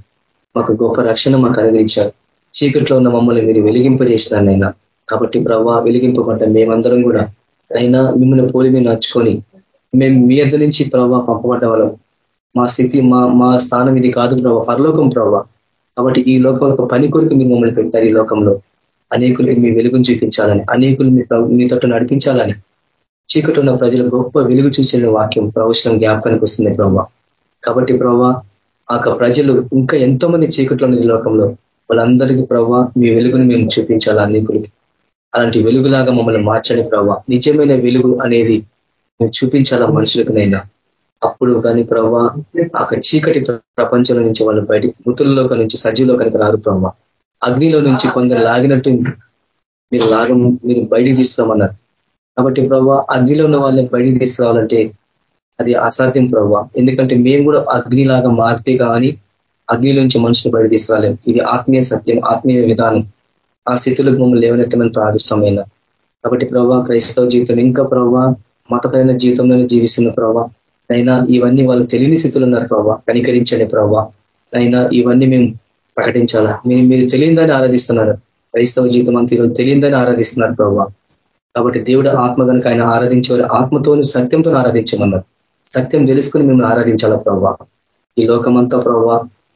మాకు గొప్ప రక్షణ మాకు అనుగ్రహించారు. చీకట్లో ఉన్న మమ్మల్ని మీరు వెలిగింపజేసినారు నైనా కాబట్టి ప్రభావ వెలిగింపబడ్డ మేమందరం కూడా అయినా మిమ్మల్ని పోలి మేము నడుచుకొని మేము మీ అద్దరి నుంచి ప్రభావ పంపబడ్డ వాళ్ళం. మా స్థితి మా మా స్థానం ఇది కాదు ప్రభావ పరలోకం ప్రభావ కాబట్టి ఈ లోకం పని కొరకు మీరు మమ్మల్ని పెట్టారు ఈ లోకంలో. అనేకులకి మీ వెలుగును చూపించాలని అనేకులు మీ మీతో నడిపించాలని. చీకటి ఉన్న ప్రజలు గొప్ప వెలుగు చూసిన వాక్యం ప్రవచనం జ్ఞాపకానికి వస్తుంది ప్రభావ కాబట్టి ప్రభావ ఆ ప్రజలు ఇంకా ఎంతో మంది చీకట్లో ఈ లోకంలో. వాళ్ళందరికీ ప్రభావ మీ వెలుగును మేము చూపించాలి అనేకులకి. అలాంటి వెలుగులాగా మమ్మల్ని మార్చండి ప్రభావ నిజమైన వెలుగు అనేది మేము చూపించాలా మనుషులకునైనా? అప్పుడు కానీ ప్రభావ ఆ చీకటి ప్రపంచంలో నుంచి వాళ్ళు బయట మృతుల్లో నుంచి సజీవులోకానికి రారు ప్రభావ అగ్నిలో నుంచి కొందరు లాగినట్టు మీరు లాగం మీరు బయటికి తీసుకురామన్నారు. కాబట్టి ప్రభావ అగ్నిలో ఉన్న వాళ్ళని బయటికి తీసుకురావాలంటే అది అసాధ్యం ప్రభావ ఎందుకంటే మేము కూడా అగ్నిలాగా మారితే కానీ అగ్ని నుంచి మనుషులు బయట తీసుకురాలేము ఇది ఆత్మీయ సత్యం ఆత్మీయ విధానం. ఆ స్థితిలో మమ్మల్ని లేవనెత్తమని ప్రార్థిష్టమైన కాబట్టి ప్రభావ క్రైస్తవ జీవితం ఇంకా ప్రభావ మతపరమైన జీవితంలోనే జీవిస్తున్న ప్రభావ అయినా ఇవన్నీ వాళ్ళు తెలియని స్థితిలో ఉన్నారు ప్రభావ కనికరించండి ప్రభావ అయినా ఇవన్నీ మేము ప్రకటించాలా? మీరు మీరు తెలియదని ఆరాధిస్తున్నారు. క్రైస్తవ జీవితం అంతా ఈరోజు తెలియదని ఆరాధిస్తున్నారు ప్రభావ కాబట్టి దేవుడు ఆత్మ కనుక ఆయన ఆరాధించేవారు ఆత్మతోని సత్యంతో ఆరాధించమన్నారు. సత్యం తెలుసుకుని మిమ్మల్ని ఆరాధించాలా ప్రభా? ఈ లోకమంతా ప్రభావ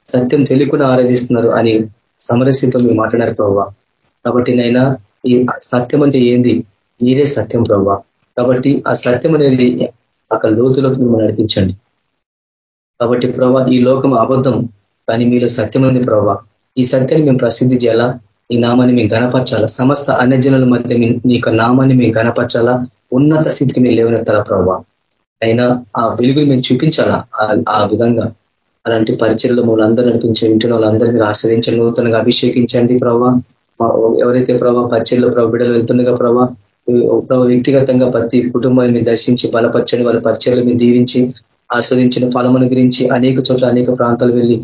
సత్యం తెలియకుండా ఆరాధిస్తున్నారు అని సమరస్యతో మీరు మాట్లాడారు ప్రభావ కాబట్టి నైనా ఈ సత్యం అంటే ఏంది? మీరే సత్యం ప్రభావ కాబట్టి ఆ సత్యం అనేది అక్కడ లోతులోకి మిమ్మల్ని నడిపించండి. కాబట్టి ప్రభా ఈ లోకం అబద్ధం కానీ మీలో సత్యం ఉంది ప్రభా. ఈ సత్యాన్ని మేము ప్రసిద్ధి చేయాలా? ఈ నామాన్ని మేము గనపరచాలా సమస్త అన్యజనుల మధ్య మీ యొక్క నామాన్ని మేము గనపరచాలా ఉన్నత స్థితికి మేము లేవనెత్తాలా ప్రభా? అయినా ఆ వెలుగుని మేము చూపించాలా? ఆ విధంగా. అలాంటి పరిచయలు మమ్మల్ని అందరూ నడిపించే వింటున్న వాళ్ళందరినీ ఆశ్రయించండి నూతనంగా అభిషేకించండి ప్రభావ ఎవరైతే ప్రభావ పరిచయలో ప్రభు బిడ్డలు వెళ్తుండగా ప్రభావ ప్రభావ వ్యక్తిగతంగా ప్రతి కుటుంబాన్ని దర్శించి బలపరచండి వాళ్ళ పరిచయలు మీరు దీవించి ఆస్వాదించిన ఫలమును గురించి అనేక చోట్ల అనేక ప్రాంతాలు వెళ్ళి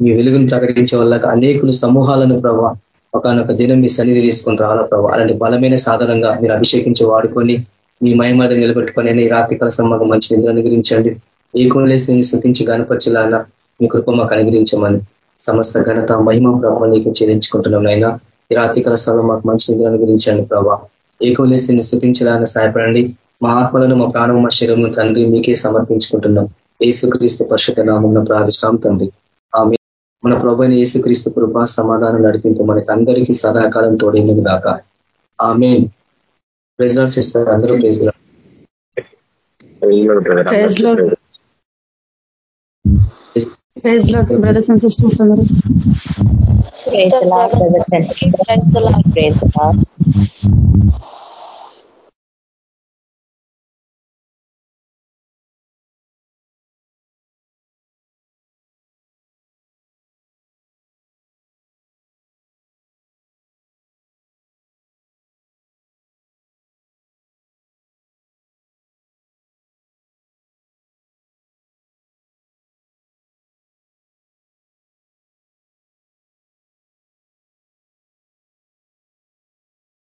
మీ వెలుగును ప్రకటించే వాళ్ళకి అనేకులు సమూహాలను ప్రభావ ఒకనొక దినం మీ సన్నిధి తీసుకొని రావాలా ప్రభావ అలాంటి బలమైన సాధనంగా మీరు అభిషేకించి వాడుకొని మీ మహిమాద నిలబెట్టుకొని ఈ రాత్రికాల సమ్మకు మంచి నిద్ర గురించండి ఏ కొనలేసి స్థుతించి గనపరచలాగా మీ కృప మాకు అనుగ్రహించమని సమస్త ఘనత మహిమ ప్రభావం నీకు చెల్లించుకుంటున్నాం నాయన. ఈ రాత్రికాల సభలో మాకు మంచి నిద్ర అనుగ్రహించండి ప్రభావ ఏకోలేసి స్థుతించాలని సహాయపడండి. మా ఆత్మలను మా ప్రాణం మా శరీరం తండ్రి మీకే సమర్పించుకుంటున్నాం. ఏసుక్రీస్తు పరిషత్ నామన్న ప్రాదిష్టాం తండ్రి. ఆమె మన ప్రభైన ఏసుక్రీస్తు కృప సమాధానం నడిపింపు మనకి అందరికీ సదాకాలం తోడైనది దాకా ఆమె ప్రెసిడెంట్స్ ఇస్తారు అందరూ ప్రెసిడెంట్ ప్రైజ్లో బ్రదర్స్ అండ్ సిస్టర్స్ అందరూ. Praise the Lord,